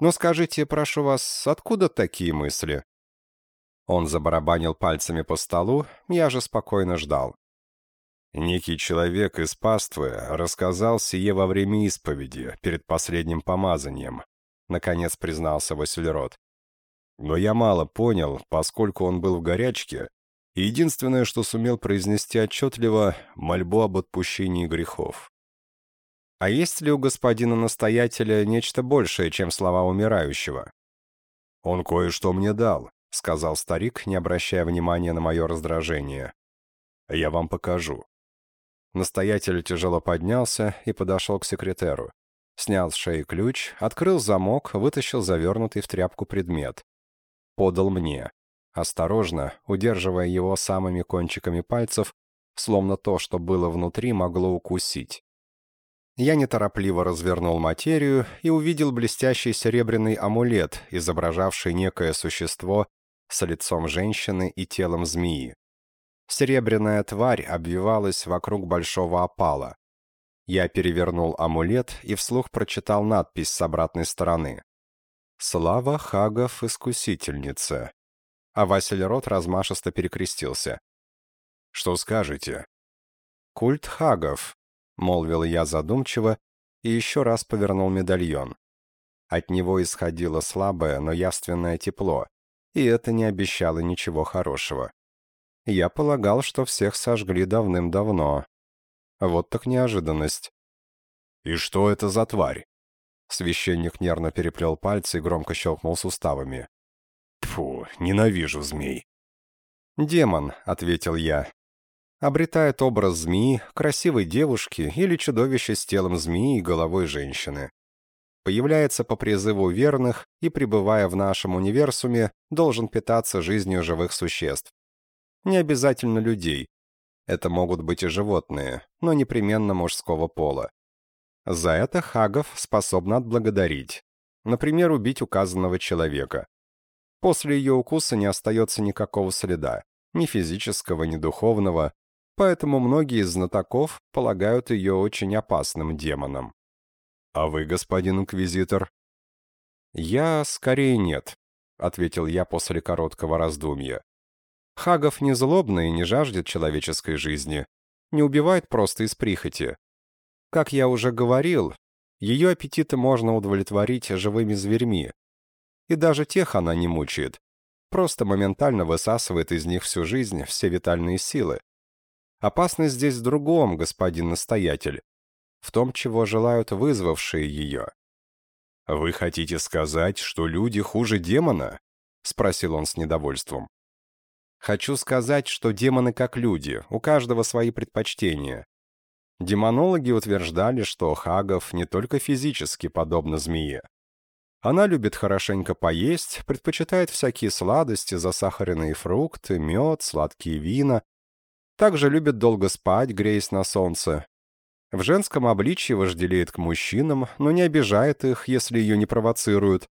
Но скажите, прошу вас, откуда такие мысли?» Он забарабанил пальцами по столу, я же спокойно ждал. Некий человек из паствы рассказал сие во время исповеди, перед последним помазанием, наконец признался Васильрод. Но я мало понял, поскольку он был в горячке единственное, что сумел произнести отчетливо, мольбу об отпущении грехов. А есть ли у господина-настоятеля нечто большее, чем слова умирающего? «Он кое-что мне дал», — сказал старик, не обращая внимания на мое раздражение. «Я вам покажу». Настоятель тяжело поднялся и подошел к секретеру. Снял с шеи ключ, открыл замок, вытащил завернутый в тряпку предмет. Подал мне осторожно, удерживая его самыми кончиками пальцев, словно то, что было внутри, могло укусить. Я неторопливо развернул материю и увидел блестящий серебряный амулет, изображавший некое существо с лицом женщины и телом змеи. Серебряная тварь обвивалась вокруг большого опала. Я перевернул амулет и вслух прочитал надпись с обратной стороны. «Слава Хагов-искусительнице а Василь-Рот размашисто перекрестился. «Что скажете?» «Культ хагов», — молвил я задумчиво и еще раз повернул медальон. От него исходило слабое, но явственное тепло, и это не обещало ничего хорошего. Я полагал, что всех сожгли давным-давно. Вот так неожиданность. «И что это за тварь?» Священник нервно переплел пальцы и громко щелкнул суставами. Тьфу, ненавижу змей. «Демон», — ответил я. Обретает образ змеи, красивой девушки или чудовища с телом змеи и головой женщины. Появляется по призыву верных и, пребывая в нашем универсуме, должен питаться жизнью живых существ. Не обязательно людей. Это могут быть и животные, но непременно мужского пола. За это Хагов способна отблагодарить. Например, убить указанного человека. После ее укуса не остается никакого следа, ни физического, ни духовного, поэтому многие из знатоков полагают ее очень опасным демоном. «А вы, господин инквизитор?» «Я скорее нет», — ответил я после короткого раздумья. Хагов не злобный и не жаждет человеческой жизни, не убивает просто из прихоти. Как я уже говорил, ее аппетиты можно удовлетворить живыми зверьми, и даже тех она не мучает. Просто моментально высасывает из них всю жизнь, все витальные силы. Опасность здесь в другом, господин настоятель. В том, чего желают вызвавшие ее. «Вы хотите сказать, что люди хуже демона?» — спросил он с недовольством. «Хочу сказать, что демоны как люди, у каждого свои предпочтения. Демонологи утверждали, что Хагов не только физически подобно змее, она любит хорошенько поесть, предпочитает всякие сладости, засахаренные фрукты, мед, сладкие вина. Также любит долго спать, греясь на солнце. В женском обличье вожделеет к мужчинам, но не обижает их, если ее не провоцируют.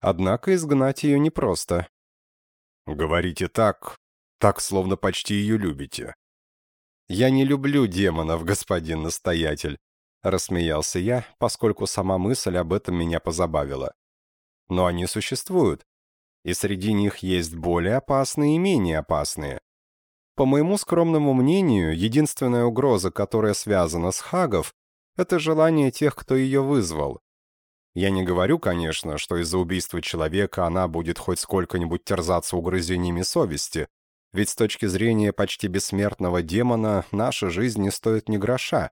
Однако изгнать ее непросто. «Говорите так, так, словно почти ее любите». «Я не люблю демонов, господин настоятель», Рассмеялся я, поскольку сама мысль об этом меня позабавила. Но они существуют. И среди них есть более опасные и менее опасные. По моему скромному мнению, единственная угроза, которая связана с Хагов, это желание тех, кто ее вызвал. Я не говорю, конечно, что из-за убийства человека она будет хоть сколько-нибудь терзаться угрызениями совести, ведь с точки зрения почти бессмертного демона наша жизнь не стоит ни гроша.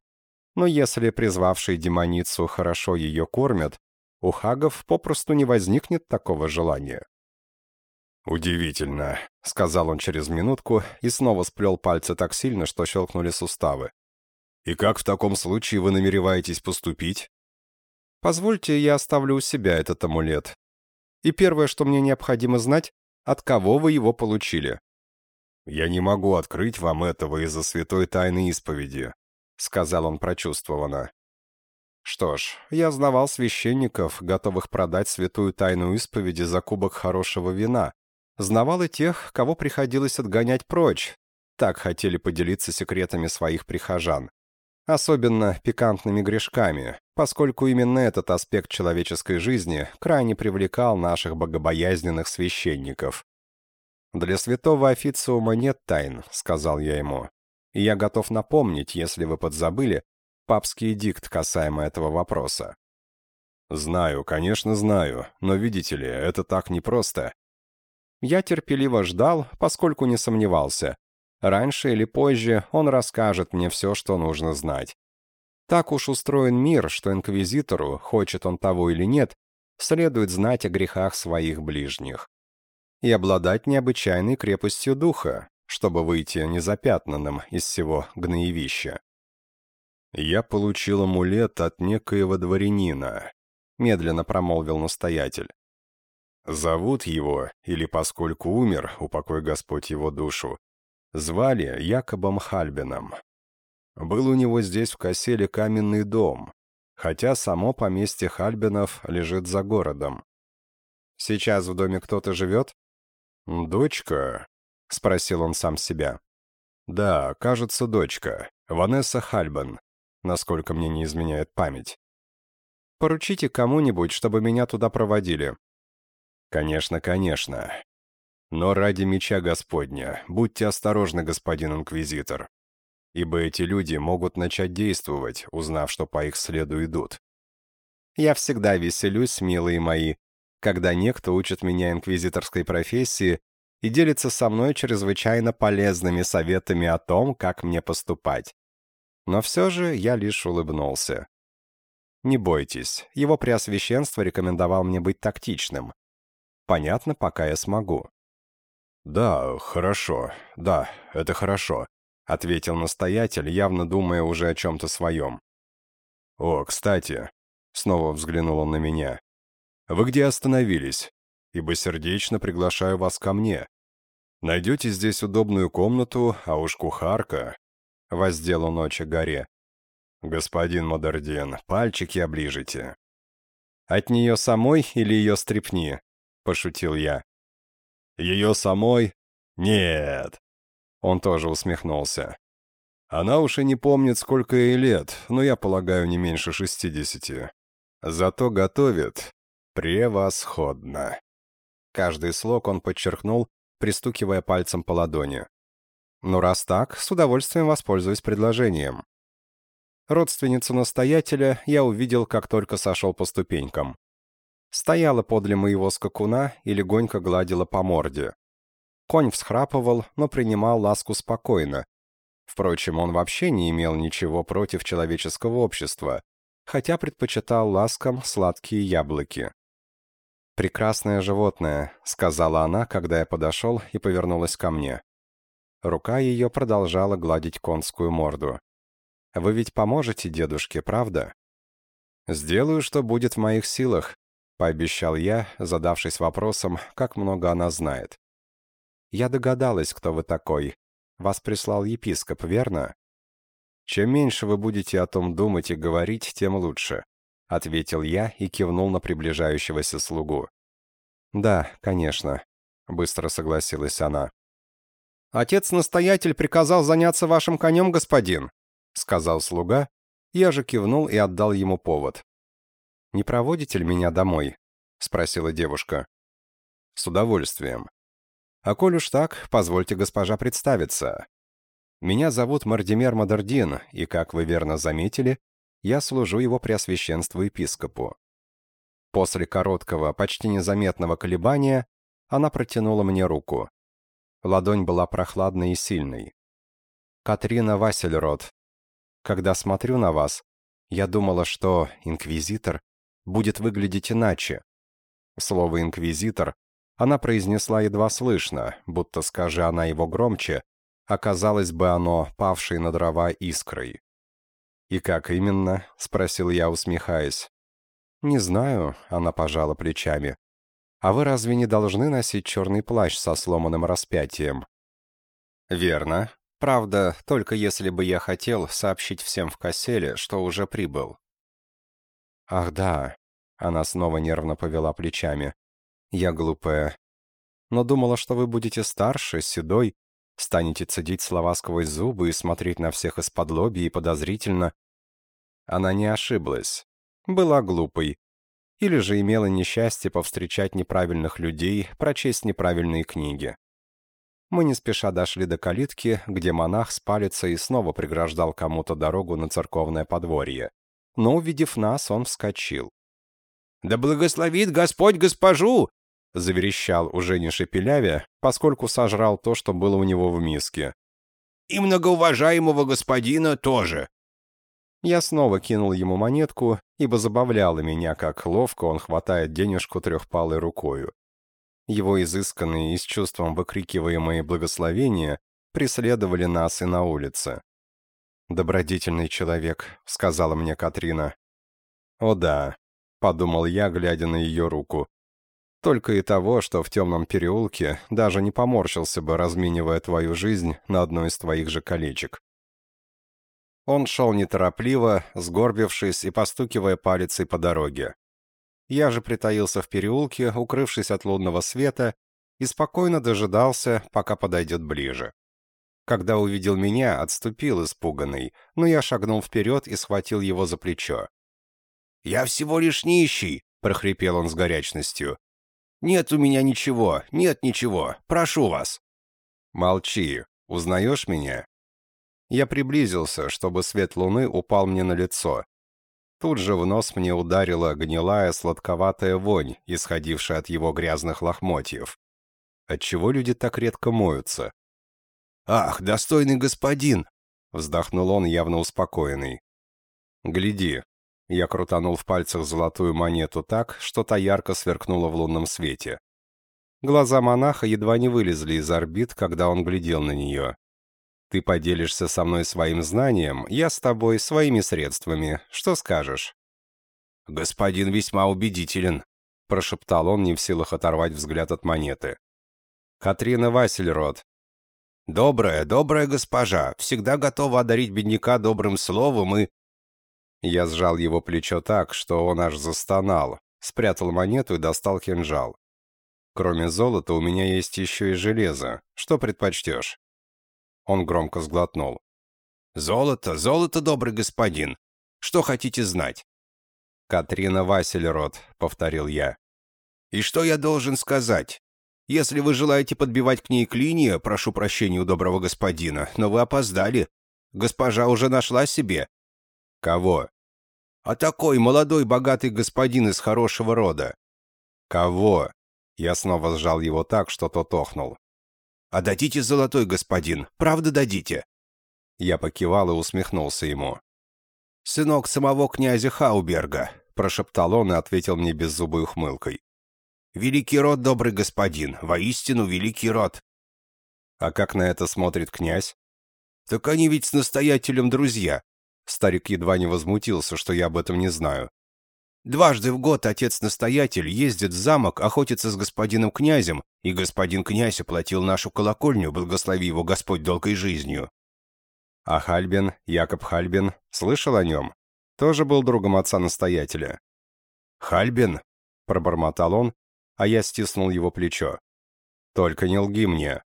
Но если призвавшие демоницу хорошо ее кормят, у хагов попросту не возникнет такого желания. «Удивительно», — сказал он через минутку и снова сплел пальцы так сильно, что щелкнули суставы. «И как в таком случае вы намереваетесь поступить?» «Позвольте, я оставлю у себя этот амулет. И первое, что мне необходимо знать, от кого вы его получили». «Я не могу открыть вам этого из-за святой тайны исповеди сказал он прочувствованно. Что ж, я знавал священников, готовых продать святую тайну исповеди за кубок хорошего вина. Знавал и тех, кого приходилось отгонять прочь. Так хотели поделиться секретами своих прихожан. Особенно пикантными грешками, поскольку именно этот аспект человеческой жизни крайне привлекал наших богобоязненных священников. «Для святого официума нет тайн», — сказал я ему. И я готов напомнить, если вы подзабыли, папский дикт касаемо этого вопроса. Знаю, конечно, знаю, но видите ли, это так непросто. Я терпеливо ждал, поскольку не сомневался. Раньше или позже он расскажет мне все, что нужно знать. Так уж устроен мир, что инквизитору, хочет он того или нет, следует знать о грехах своих ближних. И обладать необычайной крепостью духа, чтобы выйти незапятнанным из всего гноевища. «Я получил амулет от некоего дворянина», — медленно промолвил настоятель. «Зовут его, или поскольку умер, упокой Господь его душу, звали Якобом Хальбином. Был у него здесь в Коселе каменный дом, хотя само поместье Хальбинов лежит за городом. Сейчас в доме кто-то живет? Дочка, — спросил он сам себя. «Да, кажется, дочка. Ванесса Хальбан, насколько мне не изменяет память». «Поручите кому-нибудь, чтобы меня туда проводили». «Конечно, конечно. Но ради меча Господня, будьте осторожны, господин инквизитор, ибо эти люди могут начать действовать, узнав, что по их следу идут». «Я всегда веселюсь, милые мои, когда некто учит меня инквизиторской профессии и делится со мной чрезвычайно полезными советами о том, как мне поступать. Но все же я лишь улыбнулся. Не бойтесь, его преосвященство рекомендовал мне быть тактичным. Понятно, пока я смогу. «Да, хорошо. Да, это хорошо», — ответил настоятель, явно думая уже о чем-то своем. «О, кстати», — снова взглянул он на меня, — «вы где остановились? Ибо сердечно приглашаю вас ко мне. Найдете здесь удобную комнату, а уж кухарка...» — воздел он очи горе. «Господин Модерден, пальчики оближите». «От нее самой или ее стрепни?» — пошутил я. «Ее самой? Нет!» Он тоже усмехнулся. «Она уж и не помнит, сколько ей лет, но я полагаю, не меньше шестидесяти. Зато готовит превосходно». Каждый слог он подчеркнул, пристукивая пальцем по ладони. «Ну, раз так, с удовольствием воспользуюсь предложением». Родственницу настоятеля я увидел, как только сошел по ступенькам стояла подле моего скакуна и легонько гладила по морде. Конь всхрапывал, но принимал ласку спокойно. Впрочем, он вообще не имел ничего против человеческого общества, хотя предпочитал ласкам сладкие яблоки. «Прекрасное животное», — сказала она, когда я подошел и повернулась ко мне. Рука ее продолжала гладить конскую морду. «Вы ведь поможете дедушке, правда?» «Сделаю, что будет в моих силах», пообещал я, задавшись вопросом, как много она знает. «Я догадалась, кто вы такой. Вас прислал епископ, верно?» «Чем меньше вы будете о том думать и говорить, тем лучше», — ответил я и кивнул на приближающегося слугу. «Да, конечно», — быстро согласилась она. «Отец-настоятель приказал заняться вашим конем, господин», — сказал слуга. Я же кивнул и отдал ему повод. «Не проводите ли меня домой?» — спросила девушка. «С удовольствием. А коль уж так, позвольте госпожа представиться. Меня зовут Мардимер Мадардин, и, как вы верно заметили, я служу его преосвященству епископу». После короткого, почти незаметного колебания она протянула мне руку. Ладонь была прохладной и сильной. «Катрина Васильрод, когда смотрю на вас, я думала, что инквизитор будет выглядеть иначе. Слово «инквизитор» она произнесла едва слышно, будто, скажи она его громче, оказалось бы оно павшей на дрова искрой. «И как именно?» — спросил я, усмехаясь. «Не знаю», — она пожала плечами. «А вы разве не должны носить черный плащ со сломанным распятием?» «Верно. Правда, только если бы я хотел сообщить всем в Касселе, что уже прибыл». «Ах да», она снова нервно повела плечами. «Я глупая. Но думала, что вы будете старше, седой, станете цедить слова сквозь зубы и смотреть на всех из-под лоби и подозрительно». Она не ошиблась. Была глупой. Или же имела несчастье повстречать неправильных людей, прочесть неправильные книги. Мы не спеша дошли до калитки, где монах с палицей снова преграждал кому-то дорогу на церковное подворье. Но, увидев нас, он вскочил. «Да благословит Господь госпожу!» — заверещал уже не шепелявя, поскольку сожрал то, что было у него в миске. «И многоуважаемого господина тоже!» Я снова кинул ему монетку, ибо забавляло меня, как ловко он хватает денежку трехпалой рукою. Его изысканные и с чувством выкрикиваемые благословения преследовали нас и на улице. «Добродетельный человек», — сказала мне Катрина. «О да, — подумал я, глядя на ее руку. Только и того, что в темном переулке даже не поморщился бы, разменивая твою жизнь на одно из твоих же колечек. Он шел неторопливо, сгорбившись и постукивая палицей по дороге. Я же притаился в переулке, укрывшись от лунного света, и спокойно дожидался, пока подойдет ближе. Когда увидел меня, отступил испуганный, но я шагнул вперед и схватил его за плечо. «Я всего лишь нищий», — прохрипел он с горячностью. «Нет у меня ничего, нет ничего, прошу вас». «Молчи, узнаешь меня?» Я приблизился, чтобы свет луны упал мне на лицо. Тут же в нос мне ударила гнилая сладковатая вонь, исходившая от его грязных лохмотьев. Отчего люди так редко моются? «Ах, достойный господин!» — вздохнул он, явно успокоенный. «Гляди, я крутанул в пальцах золотую монету так, что та ярко сверкнула в лунном свете. Глаза монаха едва не вылезли из орбит, когда он глядел на нее. «Ты поделишься со мной своим знанием, я с тобой своими средствами. Что скажешь?» «Господин весьма убедителен», — прошептал он, не в силах оторвать взгляд от монеты. «Катрина Васильрод». «Добрая, добрая госпожа, всегда готова одарить бедняка добрым словом и...» Я сжал его плечо так, что он аж застонал, спрятал монету и достал кинжал. «Кроме золота у меня есть еще и железо. Что предпочтешь?» Он громко сглотнул. «Золото, золото, добрый господин. Что хотите знать?» «Катрина Васильрод», — повторил я. «И что я должен сказать? Если вы желаете подбивать к ней клинья, прошу прощения у доброго господина, но вы опоздали. Госпожа уже нашла себе». «Кого?» «А такой молодой богатый господин из хорошего рода». «Кого?» Я снова сжал его так, что тот охнул. «А дадите золотой, господин, правда дадите?» Я покивал и усмехнулся ему. «Сынок самого князя Хауберга», — прошептал он и ответил мне беззубой ухмылкой. «Великий род, добрый господин, воистину великий род». «А как на это смотрит князь?» «Так они ведь с настоятелем друзья». Старик едва не возмутился, что я об этом не знаю. Дважды в год отец-настоятель ездит в замок охотиться с господином князем, и господин князь оплатил нашу колокольню, благослови его Господь долгой жизнью. А Хальбин, Якоб Хальбин, слышал о нем? Тоже был другом отца-настоятеля. «Хальбин?» — пробормотал он, а я стиснул его плечо. «Только не лги мне».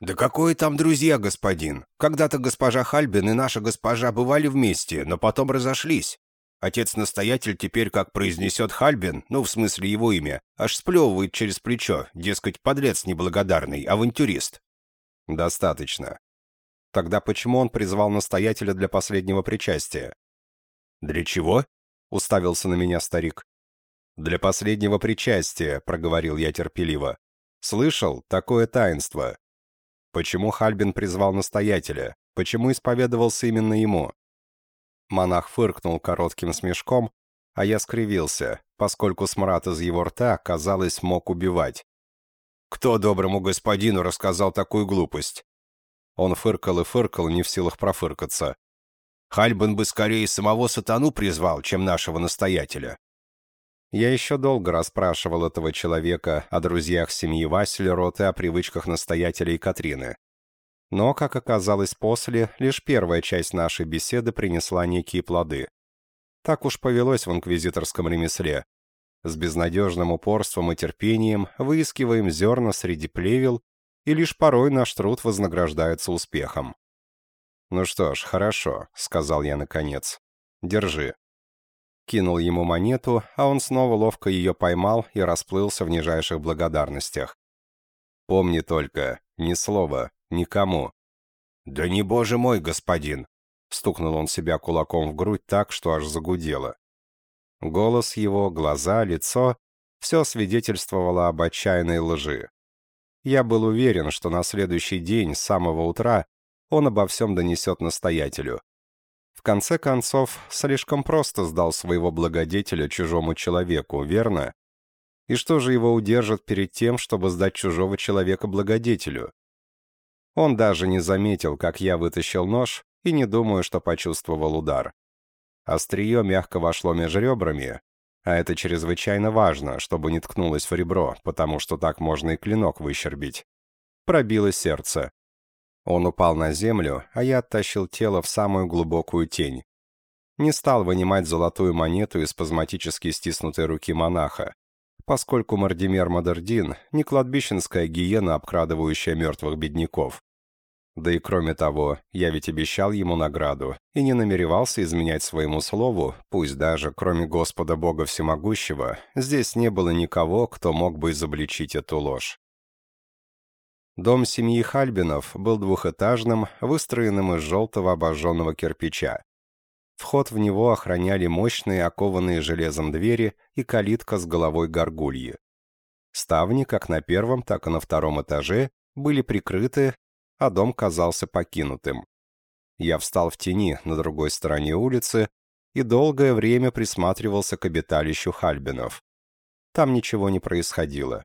«Да какое там друзья, господин? Когда-то госпожа Хальбин и наша госпожа бывали вместе, но потом разошлись. Отец-настоятель теперь, как произнесет Хальбин, ну, в смысле его имя, аж сплевывает через плечо, дескать, подлец неблагодарный, авантюрист. Достаточно. Тогда почему он призвал настоятеля для последнего причастия? Для чего? Уставился на меня старик. Для последнего причастия, проговорил я терпеливо. Слышал такое таинство. Почему Хальбин призвал настоятеля? Почему исповедовался именно ему? Монах фыркнул коротким смешком, а я скривился, поскольку смрад из его рта, казалось, мог убивать. «Кто доброму господину рассказал такую глупость?» Он фыркал и фыркал, не в силах профыркаться. «Хальбан бы скорее самого сатану призвал, чем нашего настоятеля». Я еще долго расспрашивал этого человека о друзьях семьи Васильрот и о привычках настоятеля и Катрины. Но, как оказалось после, лишь первая часть нашей беседы принесла некие плоды. Так уж повелось в инквизиторском ремесле. С безнадежным упорством и терпением выискиваем зерна среди плевел, и лишь порой наш труд вознаграждается успехом. «Ну что ж, хорошо», — сказал я наконец. «Держи». Кинул ему монету, а он снова ловко ее поймал и расплылся в нижайших благодарностях. «Помни только, ни слова, Никому. «Да не боже мой, господин!» Стукнул он себя кулаком в грудь так, что аж загудело. Голос его, глаза, лицо — все свидетельствовало об отчаянной лжи. Я был уверен, что на следующий день, с самого утра, он обо всем донесет настоятелю. Конце концов, слишком просто сдал своего благодетеля чужому человеку, верно? И что же его удержит перед тем, чтобы сдать чужого человека благодетелю? Он даже не заметил, как я вытащил нож, и не думаю, что почувствовал удар. Острие мягко вошло между ребрами, а это чрезвычайно важно, чтобы не ткнулось в ребро, потому что так можно и клинок выщербить. Пробило сердце. Он упал на землю, а я оттащил тело в самую глубокую тень. Не стал вынимать золотую монету из спазматически стиснутой руки монаха, поскольку Мардимер Мадердин не кладбищенская гиена, обкрадывающая мертвых бедняков. Да и кроме того, я ведь обещал ему награду и не намеревался изменять своему слову, пусть даже, кроме Господа Бога Всемогущего, здесь не было никого, кто мог бы изобличить эту ложь. Дом семьи Хальбинов был двухэтажным, выстроенным из желтого обожженного кирпича. Вход в него охраняли мощные, окованные железом двери и калитка с головой горгульи. Ставни, как на первом, так и на втором этаже, были прикрыты а дом казался покинутым. Я встал в тени на другой стороне улицы и долгое время присматривался к обиталищу Хальбинов. Там ничего не происходило.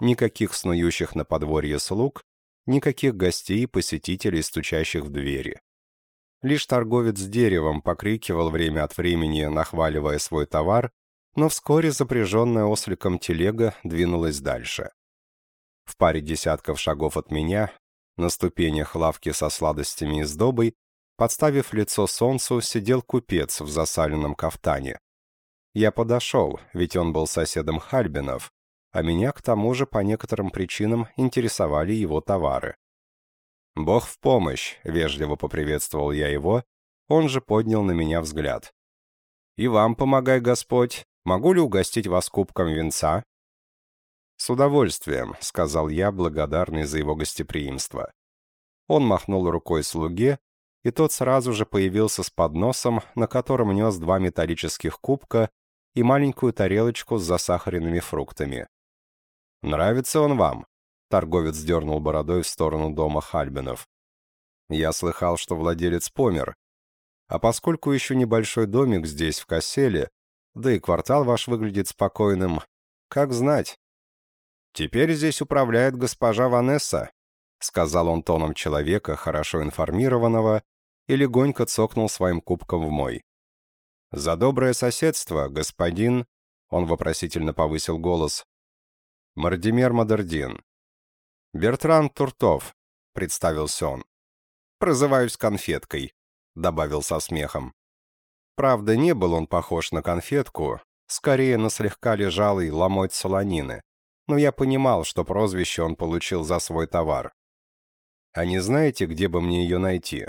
Никаких снующих на подворье слуг, никаких гостей и посетителей, стучащих в двери. Лишь торговец деревом покрикивал время от времени, нахваливая свой товар, но вскоре запряженная осликом телега двинулась дальше. В паре десятков шагов от меня, на ступенях лавки со сладостями и сдобой, подставив лицо солнцу, сидел купец в засаленном кафтане. Я подошел, ведь он был соседом Хальбинов, а меня к тому же по некоторым причинам интересовали его товары. «Бог в помощь», — вежливо поприветствовал я его, он же поднял на меня взгляд. «И вам помогай, Господь. Могу ли угостить вас кубком венца?» «С удовольствием», — сказал я, благодарный за его гостеприимство. Он махнул рукой слуге, и тот сразу же появился с подносом, на котором нес два металлических кубка и маленькую тарелочку с засахаренными фруктами. «Нравится он вам?» — торговец дернул бородой в сторону дома Хальбинов. «Я слыхал, что владелец помер. А поскольку еще небольшой домик здесь, в Касселе, да и квартал ваш выглядит спокойным, как знать?» «Теперь здесь управляет госпожа Ванесса», — сказал он тоном человека, хорошо информированного, и легонько цокнул своим кубком в мой. «За доброе соседство, господин...» — он вопросительно повысил голос. «Мардимер Мадердин». «Бертран Туртов», — представился он. «Прозываюсь конфеткой», — добавил со смехом. Правда, не был он похож на конфетку, скорее на слегка лежалый ломоть солонины но я понимал, что прозвище он получил за свой товар. А не знаете, где бы мне ее найти?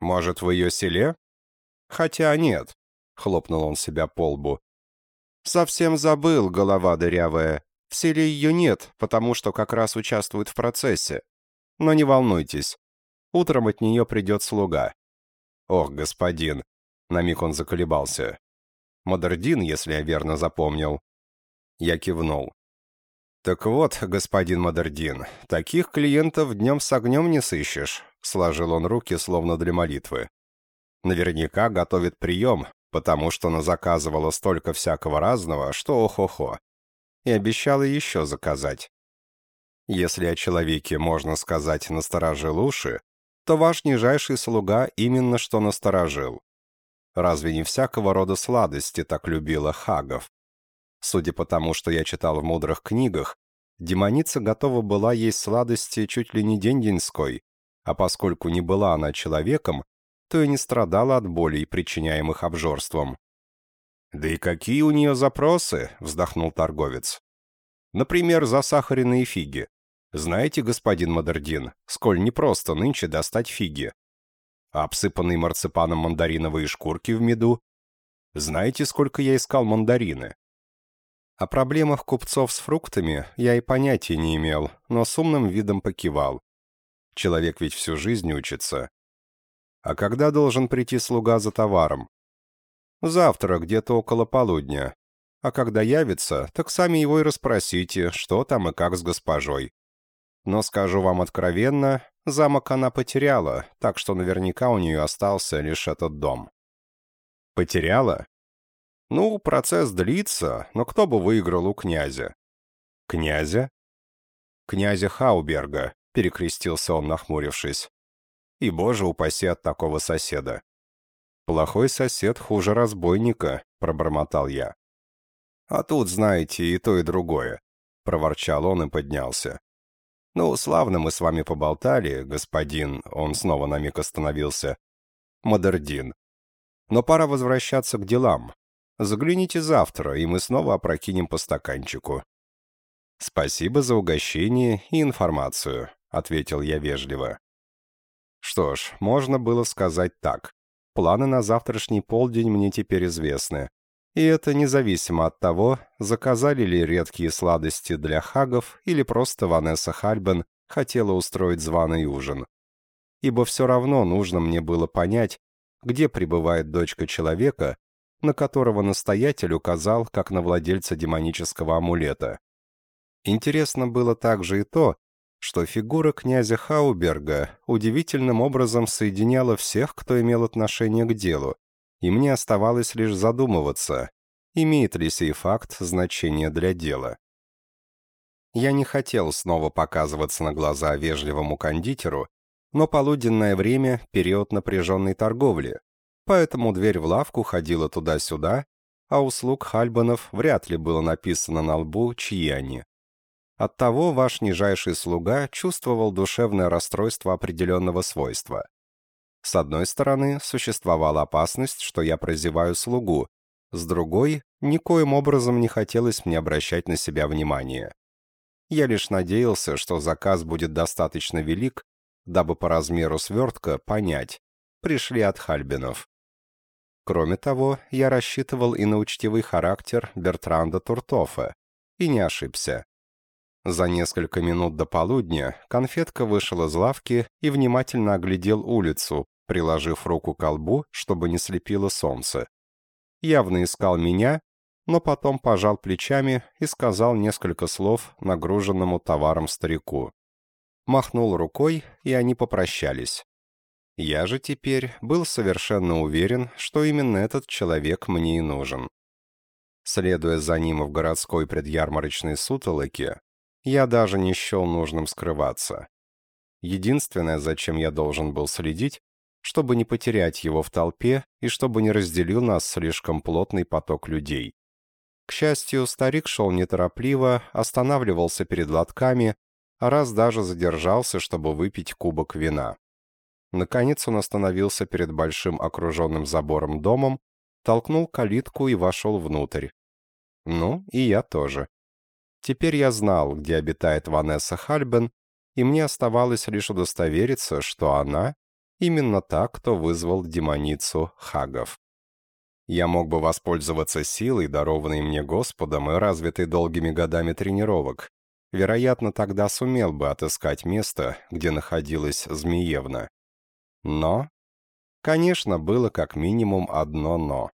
Может, в ее селе? Хотя нет, хлопнул он себя по лбу. Совсем забыл, голова дырявая. В селе ее нет, потому что как раз участвует в процессе. Но не волнуйтесь, утром от нее придет слуга. Ох, господин, на миг он заколебался. Модердин, если я верно запомнил. Я кивнул. «Так вот, господин Мадердин, таких клиентов днем с огнем не сыщешь», — сложил он руки, словно для молитвы. «Наверняка готовит прием, потому что она заказывала столько всякого разного, что охо-хо. И обещала еще заказать. Если о человеке можно сказать «насторожил уши», то ваш нижайший слуга именно что насторожил. Разве не всякого рода сладости так любила Хагов? Судя по тому, что я читал в мудрых книгах, демоница готова была есть сладости чуть ли не день-деньской, а поскольку не была она человеком, то и не страдала от болей, причиняемых обжорством. «Да и какие у нее запросы?» — вздохнул торговец. «Например, засахаренные фиги. Знаете, господин Мадердин, сколь непросто нынче достать фиги. А обсыпанные марципаном мандариновые шкурки в меду? Знаете, сколько я искал мандарины? О проблемах купцов с фруктами я и понятия не имел, но с умным видом покивал. Человек ведь всю жизнь учится. А когда должен прийти слуга за товаром? Завтра, где-то около полудня. А когда явится, так сами его и расспросите, что там и как с госпожой. Но скажу вам откровенно, замок она потеряла, так что наверняка у нее остался лишь этот дом. Потеряла? Ну, процесс длится, но кто бы выиграл у князя? Князя? Князя Хауберга, перекрестился он, нахмурившись. И, боже упаси от такого соседа. Плохой сосед хуже разбойника, пробормотал я. А тут, знаете, и то, и другое, проворчал он и поднялся. «Ну, славно мы с вами поболтали, господин...» Он снова на миг остановился. «Модердин. Но пора возвращаться к делам. Загляните завтра, и мы снова опрокинем по стаканчику». «Спасибо за угощение и информацию», — ответил я вежливо. Что ж, можно было сказать так. Планы на завтрашний полдень мне теперь известны. И это независимо от того, заказали ли редкие сладости для хагов или просто Ванесса Хальбен хотела устроить званый ужин. Ибо все равно нужно мне было понять, где пребывает дочка человека, на которого настоятель указал как на владельца демонического амулета. Интересно было также и то, что фигура князя Хауберга удивительным образом соединяла всех, кто имел отношение к делу, и мне оставалось лишь задумываться, имеет ли сей факт значение для дела. Я не хотел снова показываться на глаза вежливому кондитеру, но полуденное время — период напряженной торговли, поэтому дверь в лавку ходила туда-сюда, а у слуг Хальбанов вряд ли было написано на лбу, чьи они. Оттого ваш нижайший слуга чувствовал душевное расстройство определенного свойства. С одной стороны, существовала опасность, что я прозеваю слугу, с другой, никоим образом не хотелось мне обращать на себя внимание. Я лишь надеялся, что заказ будет достаточно велик, дабы по размеру свертка понять, пришли от Хальбинов. Кроме того, я рассчитывал и на учтивый характер Бертранда Туртофа, и не ошибся. За несколько минут до полудня конфетка вышел из лавки и внимательно оглядел улицу, приложив руку к колбу, чтобы не слепило солнце. Явно искал меня, но потом пожал плечами и сказал несколько слов нагруженному товаром старику. Махнул рукой, и они попрощались. Я же теперь был совершенно уверен, что именно этот человек мне и нужен. Следуя за ним в городской предярмарочной сутолоке, я даже не счел нужным скрываться. Единственное, зачем я должен был следить, чтобы не потерять его в толпе и чтобы не разделил нас слишком плотный поток людей. К счастью, старик шел неторопливо, останавливался перед лотками, а раз даже задержался, чтобы выпить кубок вина. Наконец он остановился перед большим окруженным забором домом, толкнул калитку и вошел внутрь. Ну, и я тоже. Теперь я знал, где обитает Ванесса Хальбен, и мне оставалось лишь удостовериться, что она именно та, кто вызвал демоницу Хагов. Я мог бы воспользоваться силой, дарованной мне Господом и развитой долгими годами тренировок. Вероятно, тогда сумел бы отыскать место, где находилась Змеевна. Но, конечно, было как минимум одно «но».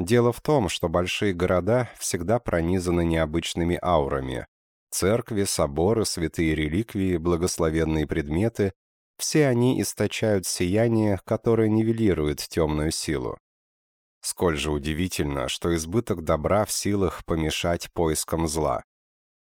Дело в том, что большие города всегда пронизаны необычными аурами. Церкви, соборы, святые реликвии, благословенные предметы — все они источают сияние, которое нивелирует темную силу. Сколь же удивительно, что избыток добра в силах помешать поискам зла.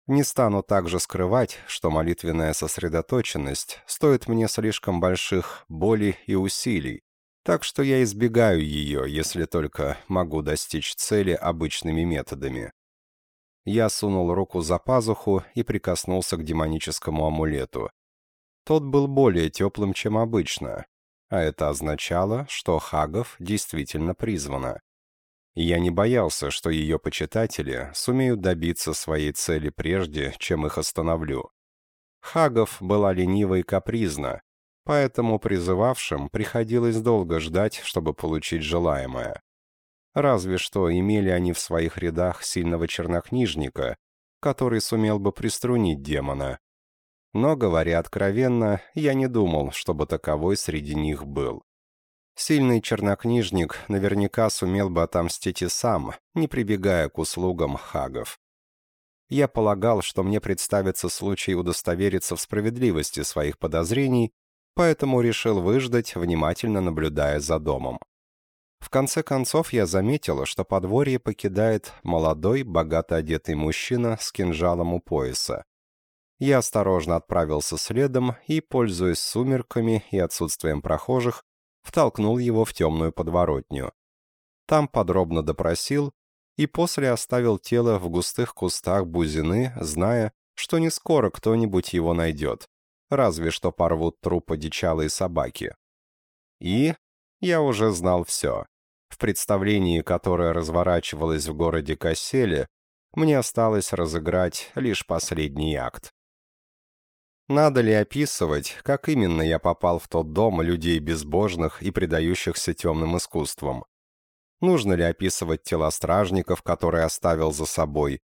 Не стану также скрывать, что молитвенная сосредоточенность стоит мне слишком больших боли и усилий, так что я избегаю ее, если только могу достичь цели обычными методами. Я сунул руку за пазуху и прикоснулся к демоническому амулету. Тот был более теплым, чем обычно, а это означало, что Хагов действительно призвана. Я не боялся, что ее почитатели сумеют добиться своей цели прежде, чем их остановлю. Хагов была ленива и капризна, поэтому призывавшим приходилось долго ждать, чтобы получить желаемое. Разве что имели они в своих рядах сильного чернокнижника, который сумел бы приструнить демона. Но, говоря откровенно, я не думал, чтобы таковой среди них был. Сильный чернокнижник наверняка сумел бы отомстить и сам, не прибегая к услугам хагов. Я полагал, что мне представится случай удостовериться в справедливости своих подозрений поэтому решил выждать, внимательно наблюдая за домом. В конце концов я заметила, что подворье покидает молодой, богато одетый мужчина с кинжалом у пояса. Я осторожно отправился следом и, пользуясь сумерками и отсутствием прохожих, втолкнул его в темную подворотню. Там подробно допросил и после оставил тело в густых кустах бузины, зная, что не скоро кто-нибудь его найдет разве что порвут труп одичалой собаки. И я уже знал все. В представлении, которое разворачивалось в городе Касселе, мне осталось разыграть лишь последний акт. Надо ли описывать, как именно я попал в тот дом людей безбожных и предающихся темным искусствам? Нужно ли описывать тела стражников, которые оставил за собой?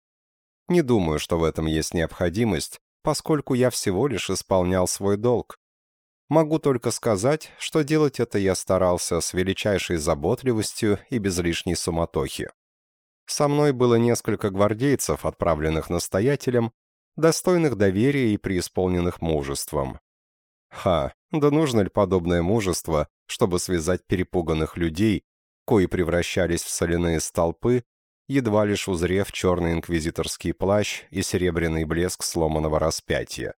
Не думаю, что в этом есть необходимость, поскольку я всего лишь исполнял свой долг. Могу только сказать, что делать это я старался с величайшей заботливостью и без лишней суматохи. Со мной было несколько гвардейцев, отправленных настоятелем, достойных доверия и преисполненных мужеством. Ха, да нужно ли подобное мужество, чтобы связать перепуганных людей, кои превращались в соляные столпы, едва лишь узрев черный инквизиторский плащ и серебряный блеск сломанного распятия.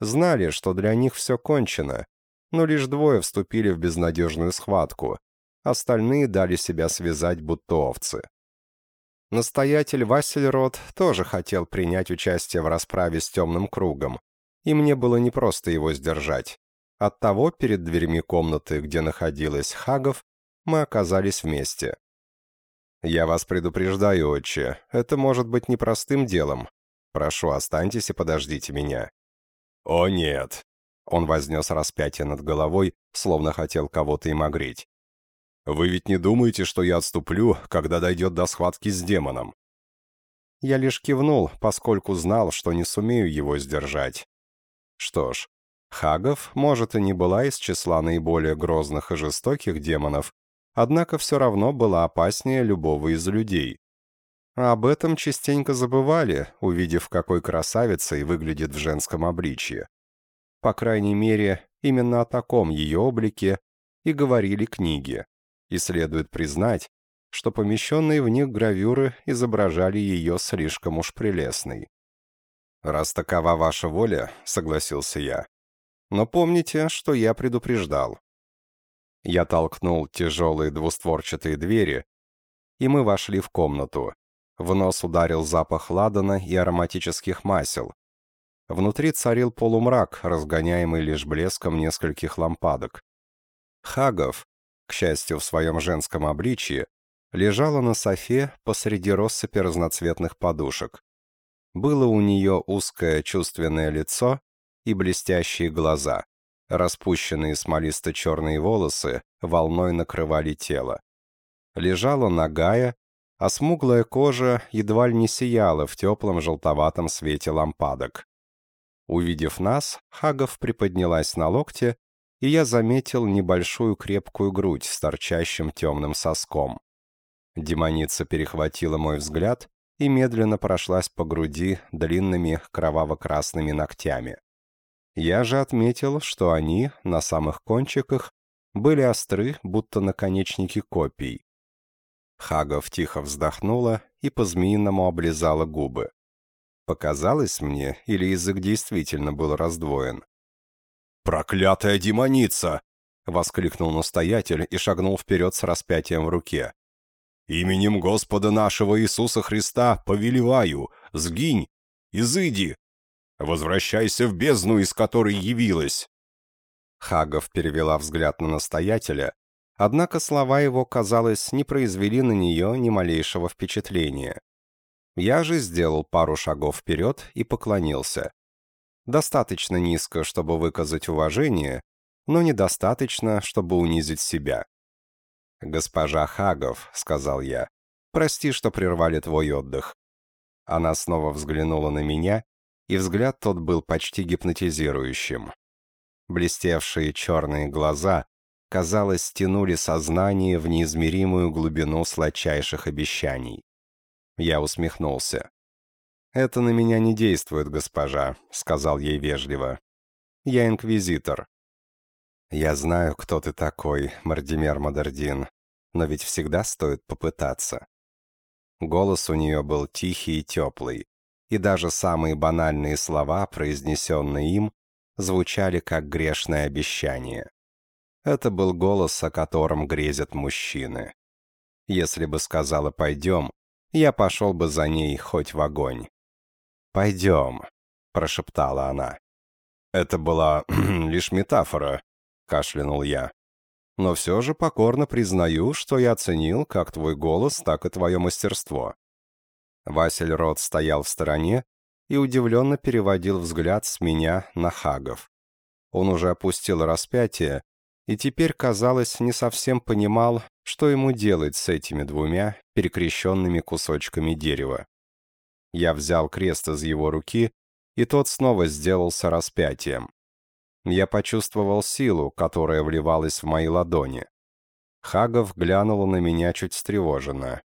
Знали, что для них все кончено, но лишь двое вступили в безнадежную схватку, остальные дали себя связать будто овцы. Настоятель Вассельрод тоже хотел принять участие в расправе с темным кругом, и мне было непросто его сдержать. Оттого перед дверьми комнаты, где находилась Хагов, мы оказались вместе. «Я вас предупреждаю, отче, это может быть непростым делом. Прошу, останьтесь и подождите меня». «О, нет!» Он вознес распятие над головой, словно хотел кого-то им огреть. «Вы ведь не думаете, что я отступлю, когда дойдет до схватки с демоном?» Я лишь кивнул, поскольку знал, что не сумею его сдержать. Что ж, Хагов, может, и не была из числа наиболее грозных и жестоких демонов, однако все равно была опаснее любого из людей. А об этом частенько забывали, увидев, какой красавицей выглядит в женском обличье. По крайней мере, именно о таком ее облике и говорили книги. И следует признать, что помещенные в них гравюры изображали ее слишком уж прелестной. «Раз такова ваша воля», — согласился я. «Но помните, что я предупреждал. Я толкнул тяжелые двустворчатые двери, и мы вошли в комнату. В нос ударил запах ладана и ароматических масел. Внутри царил полумрак, разгоняемый лишь блеском нескольких лампадок. Хагов, к счастью, в своем женском обличии, лежала на софе посреди россыпи разноцветных подушек. Было у нее узкое чувственное лицо и блестящие глаза. Распущенные смолисто-черные волосы волной накрывали тело. Лежала нагая, а смуглая кожа едва ли не сияла в теплом желтоватом свете лампадок. Увидев нас, Хагов приподнялась на локте, и я заметил небольшую крепкую грудь с торчащим темным соском. Демоница перехватила мой взгляд и медленно прошлась по груди длинными кроваво-красными ногтями. Я же отметил, что они, на самых кончиках, были остры, будто наконечники копий. Хагов тихо вздохнула и по-змеиному облизала губы. Показалось мне, или язык действительно был раздвоен. «Проклятая демоница!» — воскликнул настоятель и шагнул вперед с распятием в руке. «Именем Господа нашего Иисуса Христа повелеваю, сгинь, изыди, Возвращайся в бездну, из которой явилась!» Хагов перевела взгляд на настоятеля, однако слова его, казалось, не произвели на нее ни малейшего впечатления. Я же сделал пару шагов вперед и поклонился. Достаточно низко, чтобы выказать уважение, но недостаточно, чтобы унизить себя. «Госпожа Хагов», — сказал я, — «прости, что прервали твой отдых». Она снова взглянула на меня, и взгляд тот был почти гипнотизирующим. Блестевшие черные глаза, казалось, стянули сознание в неизмеримую глубину сладчайших обещаний. Я усмехнулся. «Это на меня не действует, госпожа», — сказал ей вежливо. «Я инквизитор». «Я знаю, кто ты такой, Мардимер Мадардин, но ведь всегда стоит попытаться». Голос у нее был тихий и теплый, и даже самые банальные слова, произнесенные им, звучали как грешное обещание. Это был голос, о котором грезят мужчины. Если бы сказала «пойдем», я пошел бы за ней хоть в огонь. «Пойдем», — прошептала она. «Это была лишь метафора», — кашлянул я. «Но все же покорно признаю, что я оценил как твой голос, так и твое мастерство. Василь Рот стоял в стороне и удивленно переводил взгляд с меня на Хагов. Он уже опустил распятие и теперь, казалось, не совсем понимал, что ему делать с этими двумя перекрещенными кусочками дерева. Я взял крест из его руки, и тот снова сделался распятием. Я почувствовал силу, которая вливалась в мои ладони. Хагов глянула на меня чуть встревоженно.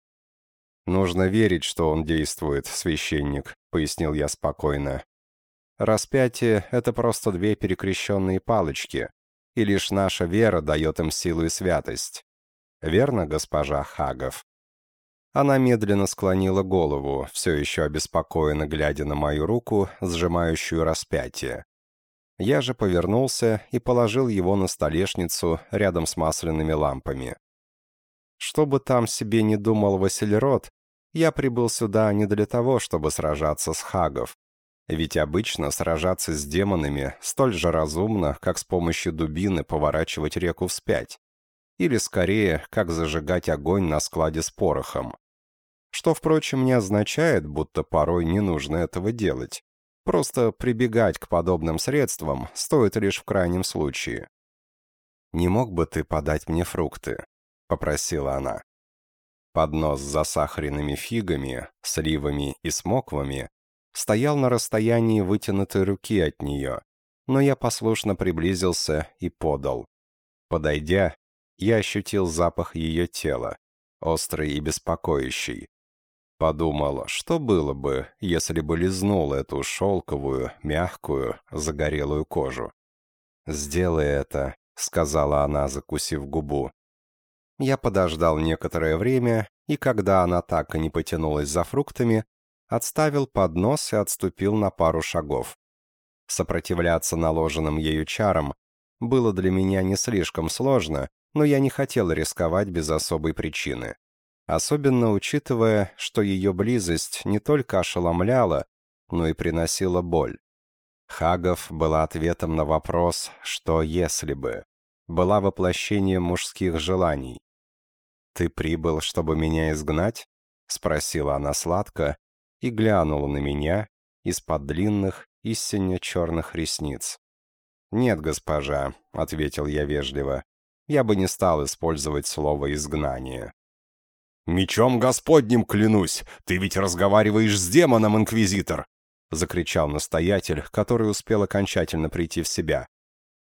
«Нужно верить, что он действует, священник», — пояснил я спокойно. «Распятие — это просто две перекрещенные палочки, и лишь наша вера дает им силу и святость. Верно, госпожа Хагов?» Она медленно склонила голову, все еще обеспокоенно глядя на мою руку, сжимающую распятие. Я же повернулся и положил его на столешницу рядом с масляными лампами. Что бы там себе не думал Васильрод, я прибыл сюда не для того, чтобы сражаться с Хагов. Ведь обычно сражаться с демонами столь же разумно, как с помощью дубины поворачивать реку вспять. Или скорее, как зажигать огонь на складе с порохом. Что, впрочем, не означает, будто порой не нужно этого делать. Просто прибегать к подобным средствам стоит лишь в крайнем случае. «Не мог бы ты подать мне фрукты?» — попросила она. Поднос с засахаренными фигами, сливами и смоквами стоял на расстоянии вытянутой руки от нее, но я послушно приблизился и подал. Подойдя, я ощутил запах ее тела, острый и беспокоящий. Подумал, что было бы, если бы лизнул эту шелковую, мягкую, загорелую кожу. «Сделай это», — сказала она, закусив губу. Я подождал некоторое время, и когда она так и не потянулась за фруктами, отставил поднос и отступил на пару шагов. Сопротивляться наложенным ею чарам было для меня не слишком сложно, но я не хотел рисковать без особой причины особенно учитывая, что ее близость не только ошеломляла, но и приносила боль. Хагов была ответом на вопрос «что если бы?», была воплощением мужских желаний. «Ты прибыл, чтобы меня изгнать?» — спросила она сладко и глянула на меня из-под длинных, истинно черных ресниц. «Нет, госпожа», — ответил я вежливо, — «я бы не стал использовать слово «изгнание». «Мечом Господним клянусь! Ты ведь разговариваешь с демоном, Инквизитор!» — закричал настоятель, который успел окончательно прийти в себя.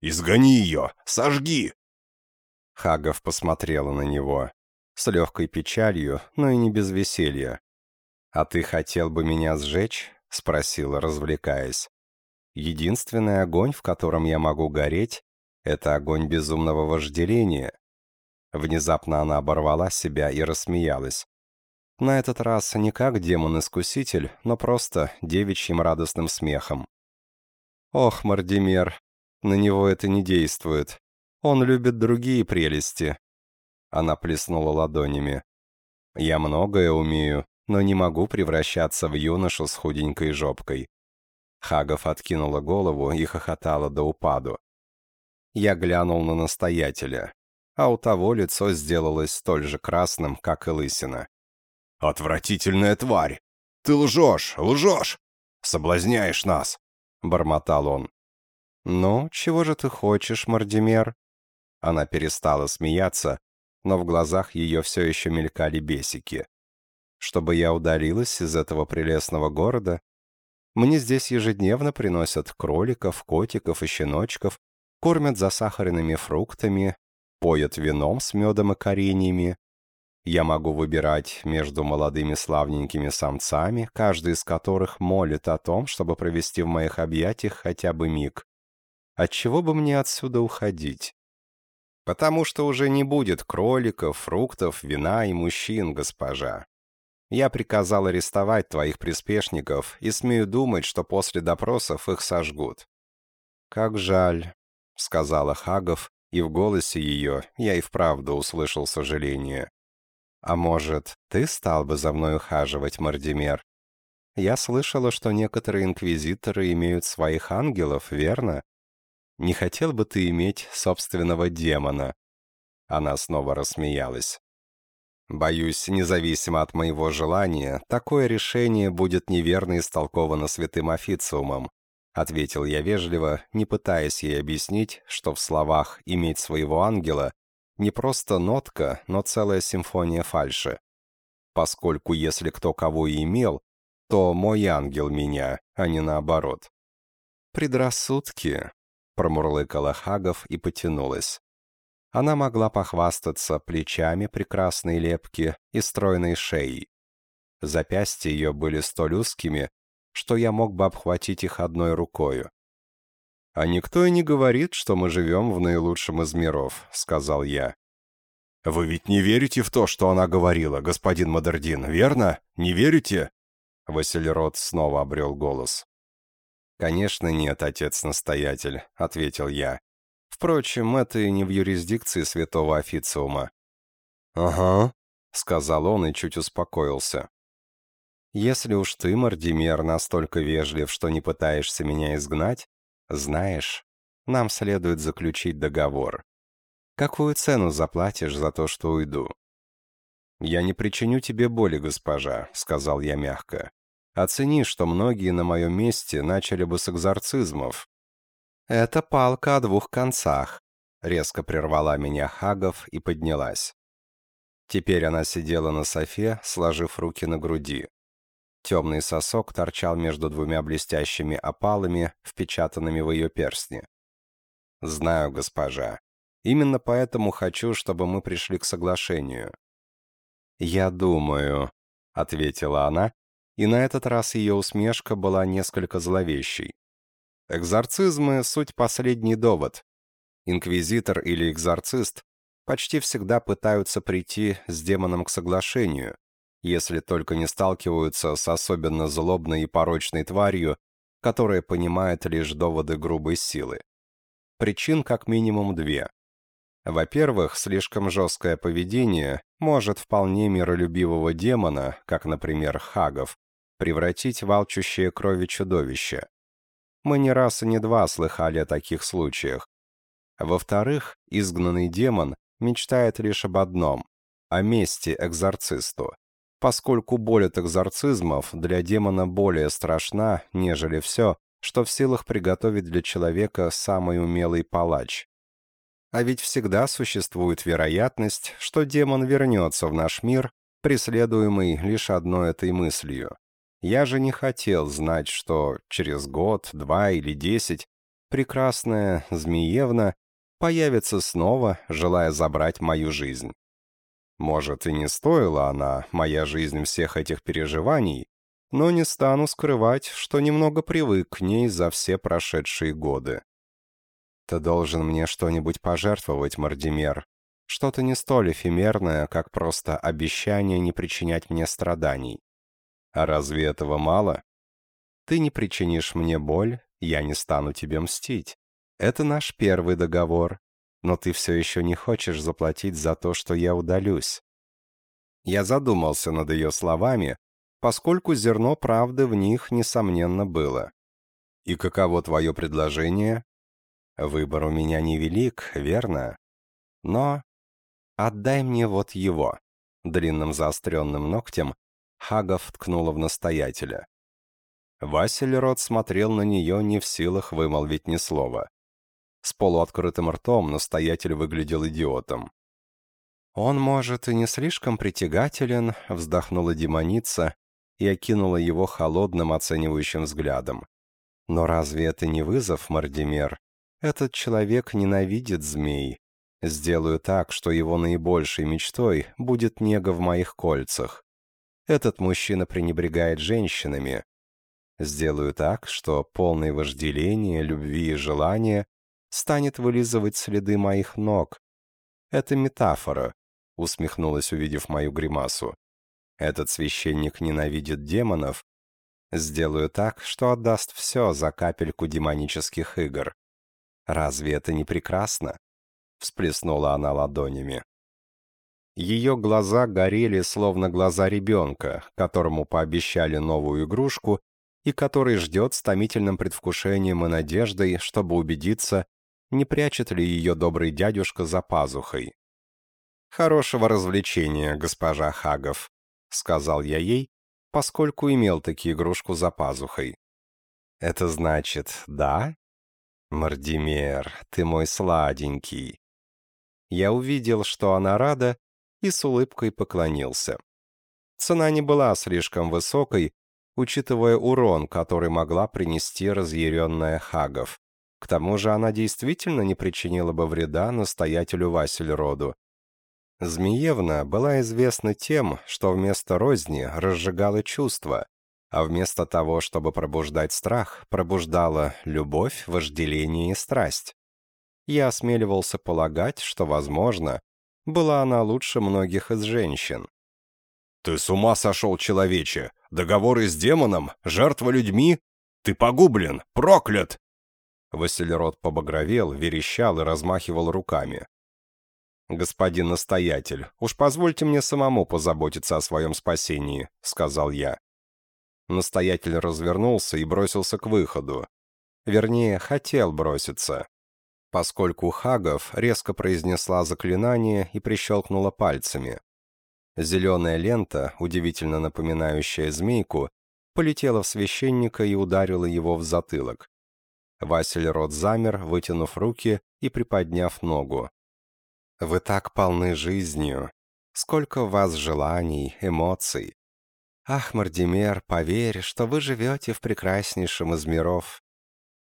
«Изгони ее! Сожги!» Хагов посмотрела на него. С легкой печалью, но и не без веселья. «А ты хотел бы меня сжечь?» — спросила, развлекаясь. «Единственный огонь, в котором я могу гореть, — это огонь безумного вожделения. Внезапно она оборвала себя и рассмеялась. На этот раз не как демон-искуситель, но просто девичьим радостным смехом. «Ох, Мардимер, на него это не действует. Он любит другие прелести». Она плеснула ладонями. «Я многое умею, но не могу превращаться в юношу с худенькой жопкой». Хагов откинула голову и хохотала до упаду. Я глянул на настоятеля а у того лицо сделалось столь же красным, как и лысина. «Отвратительная тварь! Ты лжешь, лжешь! Соблазняешь нас!» — бормотал он. «Ну, чего же ты хочешь, Мардимер?» Она перестала смеяться, но в глазах ее все еще мелькали бесики. «Чтобы я удалилась из этого прелестного города? Мне здесь ежедневно приносят кроликов, котиков и щеночков, кормят засахаренными фруктами, поят вином с медом и кореньями. Я могу выбирать между молодыми славненькими самцами, каждый из которых молит о том, чтобы провести в моих объятиях хотя бы миг. Отчего бы мне отсюда уходить? Потому что уже не будет кроликов, фруктов, вина и мужчин, госпожа. Я приказал арестовать твоих приспешников и смею думать, что после допросов их сожгут. «Как жаль», — сказала Хагов, и в голосе ее я и вправду услышал сожаление. «А может, ты стал бы за мной ухаживать, Мардимер? Я слышала, что некоторые инквизиторы имеют своих ангелов, верно? Не хотел бы ты иметь собственного демона?» Она снова рассмеялась. «Боюсь, независимо от моего желания, такое решение будет неверно истолковано святым официумом. — ответил я вежливо, не пытаясь ей объяснить, что в словах «иметь своего ангела» не просто нотка, но целая симфония фальши. Поскольку если кто кого и имел, то мой ангел меня, а не наоборот. «Предрассудки», — промурлыкала Хагов и потянулась. Она могла похвастаться плечами прекрасной лепки и стройной шеей. Запястья ее были столь узкими, что я мог бы обхватить их одной рукою. «А никто и не говорит, что мы живем в наилучшем из миров», — сказал я. «Вы ведь не верите в то, что она говорила, господин Мадердин, верно? Не верите?» Василирод снова обрел голос. «Конечно нет, отец-настоятель», — ответил я. «Впрочем, это и не в юрисдикции святого официума». «Ага», — сказал он и чуть успокоился. «Если уж ты, Мардимер, настолько вежлив, что не пытаешься меня изгнать, знаешь, нам следует заключить договор. Какую цену заплатишь за то, что уйду?» «Я не причиню тебе боли, госпожа», — сказал я мягко. «Оцени, что многие на моем месте начали бы с экзорцизмов». «Это палка о двух концах», — резко прервала меня Хагов и поднялась. Теперь она сидела на софе, сложив руки на груди. Темный сосок торчал между двумя блестящими опалами, впечатанными в ее перстни. «Знаю, госпожа. Именно поэтому хочу, чтобы мы пришли к соглашению». «Я думаю», — ответила она, и на этот раз ее усмешка была несколько зловещей. «Экзорцизмы — суть последний довод. Инквизитор или экзорцист почти всегда пытаются прийти с демоном к соглашению, если только не сталкиваются с особенно злобной и порочной тварью, которая понимает лишь доводы грубой силы. Причин как минимум две. Во-первых, слишком жесткое поведение может вполне миролюбивого демона, как, например, Хагов, превратить в алчущее крови чудовище. Мы не раз и не два слыхали о таких случаях. Во-вторых, изгнанный демон мечтает лишь об одном – о мести экзорцисту поскольку боль от экзорцизмов для демона более страшна, нежели все, что в силах приготовить для человека самый умелый палач. А ведь всегда существует вероятность, что демон вернется в наш мир, преследуемый лишь одной этой мыслью. Я же не хотел знать, что через год, два или десять прекрасная Змеевна появится снова, желая забрать мою жизнь. Может, и не стоила она, моя жизнь, всех этих переживаний, но не стану скрывать, что немного привык к ней за все прошедшие годы. Ты должен мне что-нибудь пожертвовать, Мардимер. Что-то не столь эфемерное, как просто обещание не причинять мне страданий. А разве этого мало? Ты не причинишь мне боль, я не стану тебе мстить. Это наш первый договор, но ты все еще не хочешь заплатить за то, что я удалюсь». Я задумался над ее словами, поскольку зерно правды в них, несомненно, было. «И каково твое предложение?» «Выбор у меня невелик, верно? Но отдай мне вот его». Длинным заостренным ногтем Хагов ткнула в настоятеля. Василь смотрел на нее не в силах вымолвить ни слова. С полуоткрытым ртом настоятель выглядел идиотом. «Он, может, и не слишком притягателен», — вздохнула демоница и окинула его холодным оценивающим взглядом. «Но разве это не вызов, Мардимер? Этот человек ненавидит змей. Сделаю так, что его наибольшей мечтой будет нега в моих кольцах. Этот мужчина пренебрегает женщинами. Сделаю так, что полное вожделение, любви и желания станет вылизывать следы моих ног. Это метафора, усмехнулась, увидев мою гримасу. Этот священник ненавидит демонов. Сделаю так, что отдаст все за капельку демонических игр. Разве это не прекрасно? Всплеснула она ладонями. Ее глаза горели, словно глаза ребенка, которому пообещали новую игрушку и который ждет с томительным предвкушением и надеждой, чтобы убедиться, не прячет ли ее добрый дядюшка за пазухой. «Хорошего развлечения, госпожа Хагов», — сказал я ей, поскольку имел таки игрушку за пазухой. «Это значит, да?» «Мардимер, ты мой сладенький». Я увидел, что она рада, и с улыбкой поклонился. Цена не была слишком высокой, учитывая урон, который могла принести разъяренная Хагов. К тому же она действительно не причинила бы вреда настоятелю Васильроду. Змеевна была известна тем, что вместо розни разжигала чувства, а вместо того, чтобы пробуждать страх, пробуждала любовь, вожделение и страсть. Я осмеливался полагать, что, возможно, была она лучше многих из женщин. «Ты с ума сошел, человече! Договоры с демоном? Жертва людьми? Ты погублен! Проклят!» Василирод побагровел, верещал и размахивал руками. «Господин настоятель, уж позвольте мне самому позаботиться о своем спасении», — сказал я. Настоятель развернулся и бросился к выходу. Вернее, хотел броситься. Поскольку Хагов резко произнесла заклинание и прищелкнула пальцами. Зеленая лента, удивительно напоминающая змейку, полетела в священника и ударила его в затылок. Василь Рот замер, вытянув руки и приподняв ногу. «Вы так полны жизнью. Сколько у вас желаний, эмоций. Ах, Мардимер, поверь, что вы живете в прекраснейшем из миров.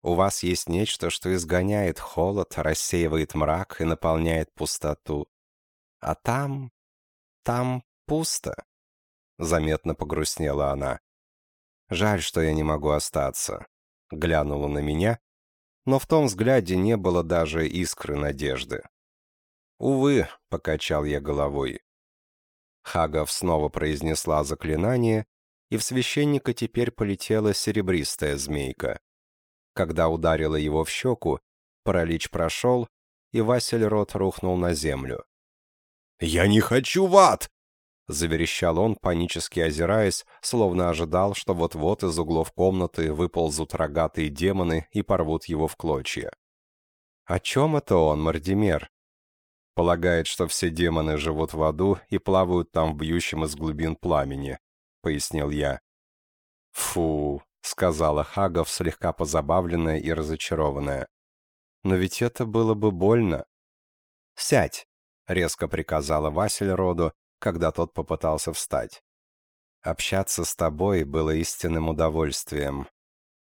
У вас есть нечто, что изгоняет холод, рассеивает мрак и наполняет пустоту. А там... там пусто. Заметно погрустнела она. Жаль, что я не могу остаться. Глянула на меня, но в том взгляде не было даже искры надежды. «Увы», — покачал я головой. Хагов снова произнесла заклинание, и в священника теперь полетела серебристая змейка. Когда ударила его в щеку, паралич прошел, и Василь Рот рухнул на землю. «Я не хочу в ад!» — заверещал он, панически озираясь, словно ожидал, что вот-вот из углов комнаты выползут рогатые демоны и порвут его в клочья. «О чем это он, Мардимер?» Полагает, что все демоны живут в аду и плавают там в бьющем из глубин пламени, — пояснил я. «Фу», — сказала Хагов, слегка позабавленная и разочарованная. «Но ведь это было бы больно». «Сядь», — резко приказала Василь роду, когда тот попытался встать. «Общаться с тобой было истинным удовольствием».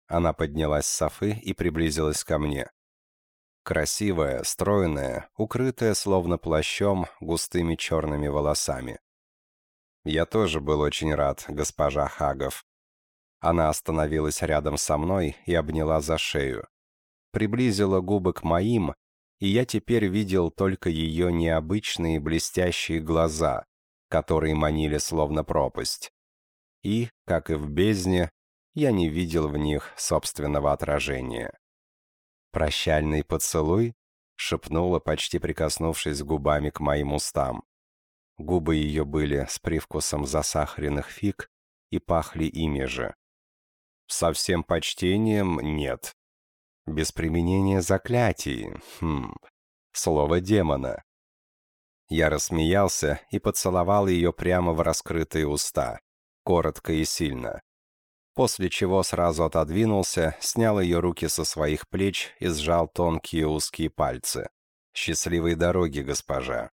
Она поднялась с софы и приблизилась ко мне. Красивая, стройная, укрытая словно плащом густыми черными волосами. Я тоже был очень рад, госпожа Хагов. Она остановилась рядом со мной и обняла за шею. Приблизила губы к моим, и я теперь видел только ее необычные блестящие глаза, которые манили словно пропасть. И, как и в бездне, я не видел в них собственного отражения. «Прощальный поцелуй?» — шепнула, почти прикоснувшись губами к моим устам. Губы ее были с привкусом засахаренных фиг и пахли ими же. Со всем почтением нет. Без применения заклятий. Хм. Слово демона. Я рассмеялся и поцеловал ее прямо в раскрытые уста. Коротко и сильно после чего сразу отодвинулся, снял ее руки со своих плеч и сжал тонкие узкие пальцы. «Счастливой дороги, госпожа!»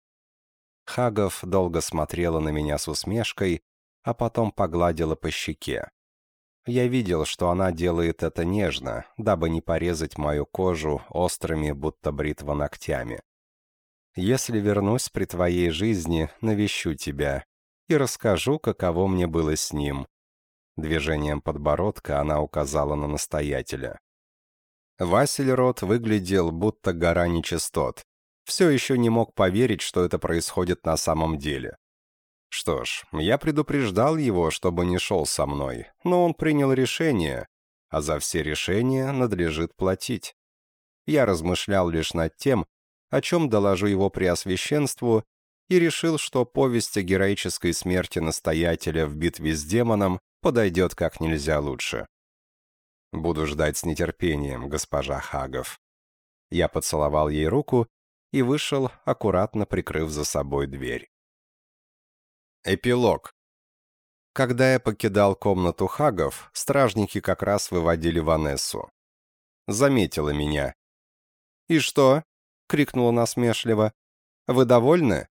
Хагов долго смотрела на меня с усмешкой, а потом погладила по щеке. Я видел, что она делает это нежно, дабы не порезать мою кожу острыми, будто бритва ногтями. «Если вернусь при твоей жизни, навещу тебя и расскажу, каково мне было с ним», Движением подбородка она указала на настоятеля. Василь Рот выглядел, будто гора нечистот. Все еще не мог поверить, что это происходит на самом деле. Что ж, я предупреждал его, чтобы не шел со мной, но он принял решение, а за все решения надлежит платить. Я размышлял лишь над тем, о чем доложу его преосвященству, и решил, что повесть о героической смерти настоятеля в битве с демоном подойдет как нельзя лучше. Буду ждать с нетерпением, госпожа Хагов. Я поцеловал ей руку и вышел, аккуратно прикрыв за собой дверь. Эпилог. Когда я покидал комнату Хагов, стражники как раз выводили Ванессу. Заметила меня. «И что?» — крикнула насмешливо. «Вы довольны?»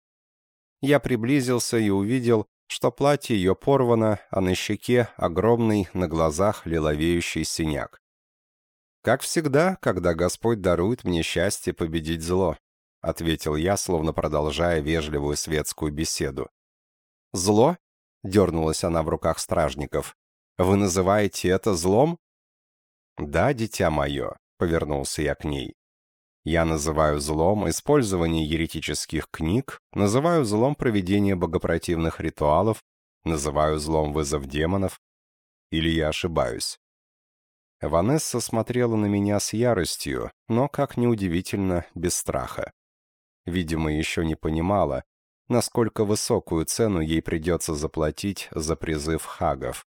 Я приблизился и увидел, что платье ее порвано, а на щеке огромный на глазах лиловеющий синяк. «Как всегда, когда Господь дарует мне счастье победить зло», — ответил я, словно продолжая вежливую светскую беседу. «Зло?» — дернулась она в руках стражников. «Вы называете это злом?» «Да, дитя мое», — повернулся я к ней. Я называю злом использование еретических книг, называю злом проведение богопротивных ритуалов, называю злом вызов демонов. Или я ошибаюсь? Ванесса смотрела на меня с яростью, но, как неудивительно, без страха. Видимо, еще не понимала, насколько высокую цену ей придется заплатить за призыв хагов.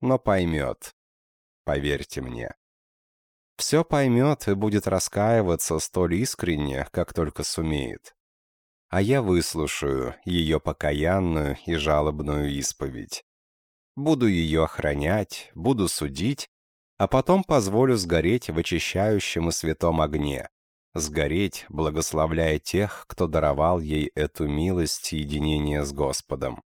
Но поймет. Поверьте мне. Все поймет и будет раскаиваться столь искренне, как только сумеет. А я выслушаю ее покаянную и жалобную исповедь. Буду ее охранять, буду судить, а потом позволю сгореть в очищающем и святом огне, сгореть, благословляя тех, кто даровал ей эту милость и единение с Господом.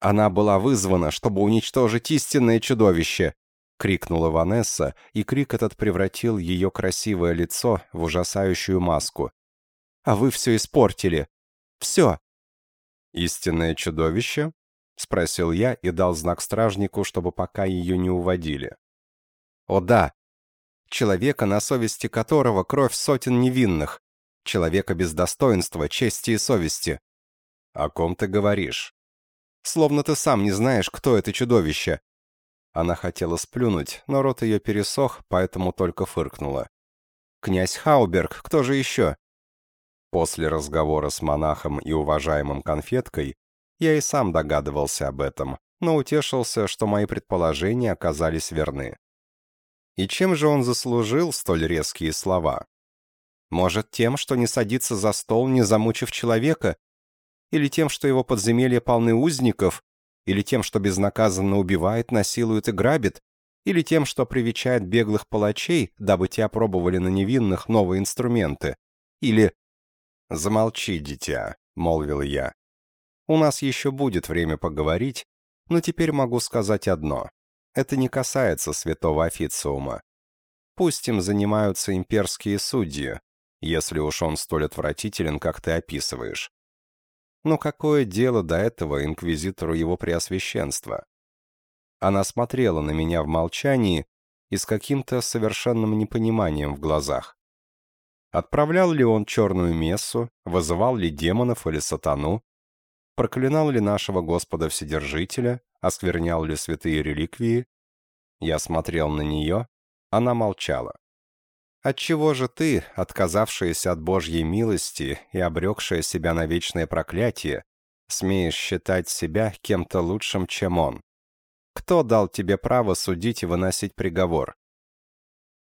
Она была вызвана, чтобы уничтожить истинное чудовище, — крикнула Ванесса, и крик этот превратил ее красивое лицо в ужасающую маску. «А вы все испортили! Все!» «Истинное чудовище?» — спросил я и дал знак стражнику, чтобы пока ее не уводили. «О да! Человека, на совести которого кровь сотен невинных. Человека без достоинства, чести и совести. О ком ты говоришь? Словно ты сам не знаешь, кто это чудовище. Она хотела сплюнуть, но рот ее пересох, поэтому только фыркнула. «Князь Хауберг, кто же еще?» После разговора с монахом и уважаемым конфеткой я и сам догадывался об этом, но утешился, что мои предположения оказались верны. И чем же он заслужил столь резкие слова? Может, тем, что не садится за стол, не замучив человека? Или тем, что его подземелья полны узников, или тем, что безнаказанно убивает, насилует и грабит? Или тем, что привечает беглых палачей, дабы те опробовали на невинных новые инструменты? Или... «Замолчи, дитя», — молвил я. «У нас еще будет время поговорить, но теперь могу сказать одно. Это не касается святого официума. Пусть им занимаются имперские судьи, если уж он столь отвратителен, как ты описываешь. Но какое дело до этого инквизитору его преосвященства? Она смотрела на меня в молчании и с каким-то совершенным непониманием в глазах. Отправлял ли он черную мессу, вызывал ли демонов или сатану, проклинал ли нашего Господа Вседержителя, осквернял ли святые реликвии? Я смотрел на нее, она молчала. Отчего же ты, отказавшаяся от Божьей милости и обрекшая себя на вечное проклятие, смеешь считать себя кем-то лучшим, чем он? Кто дал тебе право судить и выносить приговор?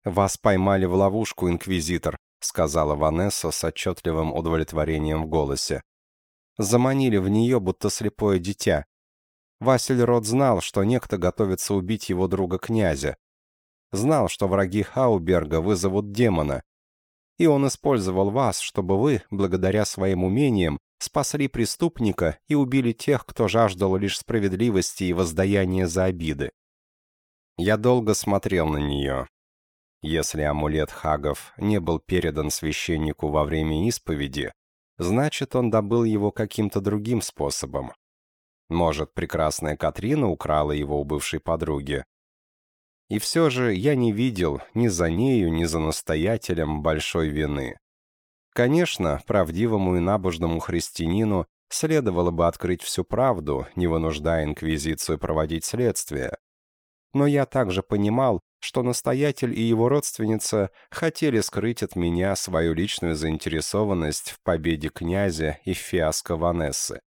«Вас поймали в ловушку, инквизитор», — сказала Ванесса с отчетливым удовлетворением в голосе. Заманили в нее, будто слепое дитя. Василь Рот знал, что некто готовится убить его друга-князя, знал, что враги Хауберга вызовут демона, и он использовал вас, чтобы вы, благодаря своим умениям, спасли преступника и убили тех, кто жаждал лишь справедливости и воздаяния за обиды. Я долго смотрел на нее. Если амулет Хагов не был передан священнику во время исповеди, значит, он добыл его каким-то другим способом. Может, прекрасная Катрина украла его у бывшей подруги, и все же я не видел ни за нею, ни за настоятелем большой вины. Конечно, правдивому и набожному христианину следовало бы открыть всю правду, не вынуждая инквизицию проводить следствие. Но я также понимал, что настоятель и его родственница хотели скрыть от меня свою личную заинтересованность в победе князя и фиаско Ванессы.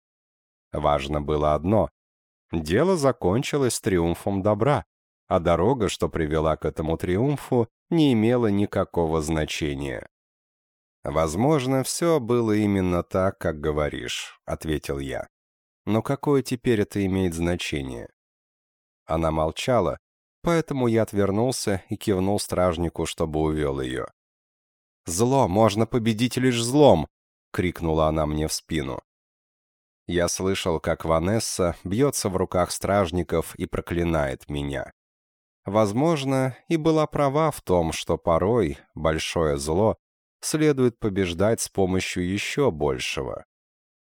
Важно было одно — дело закончилось триумфом добра а дорога, что привела к этому триумфу, не имела никакого значения. «Возможно, все было именно так, как говоришь», — ответил я. «Но какое теперь это имеет значение?» Она молчала, поэтому я отвернулся и кивнул стражнику, чтобы увел ее. «Зло можно победить лишь злом!» — крикнула она мне в спину. Я слышал, как Ванесса бьется в руках стражников и проклинает меня. Возможно, и была права в том, что порой большое зло следует побеждать с помощью еще большего.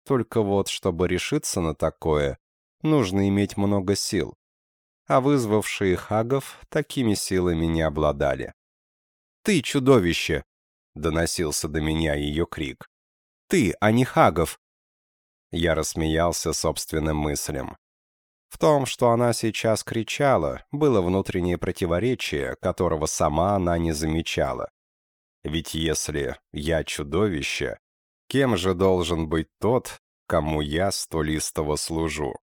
Только вот, чтобы решиться на такое, нужно иметь много сил. А вызвавшие хагов такими силами не обладали. «Ты чудовище!» доносился до меня ее крик. «Ты, а не Хагов!» Я рассмеялся собственным мыслям. В том, что она сейчас кричала, было внутреннее противоречие, которого сама она не замечала. Ведь если я чудовище, кем же должен быть тот, кому я столистово служу?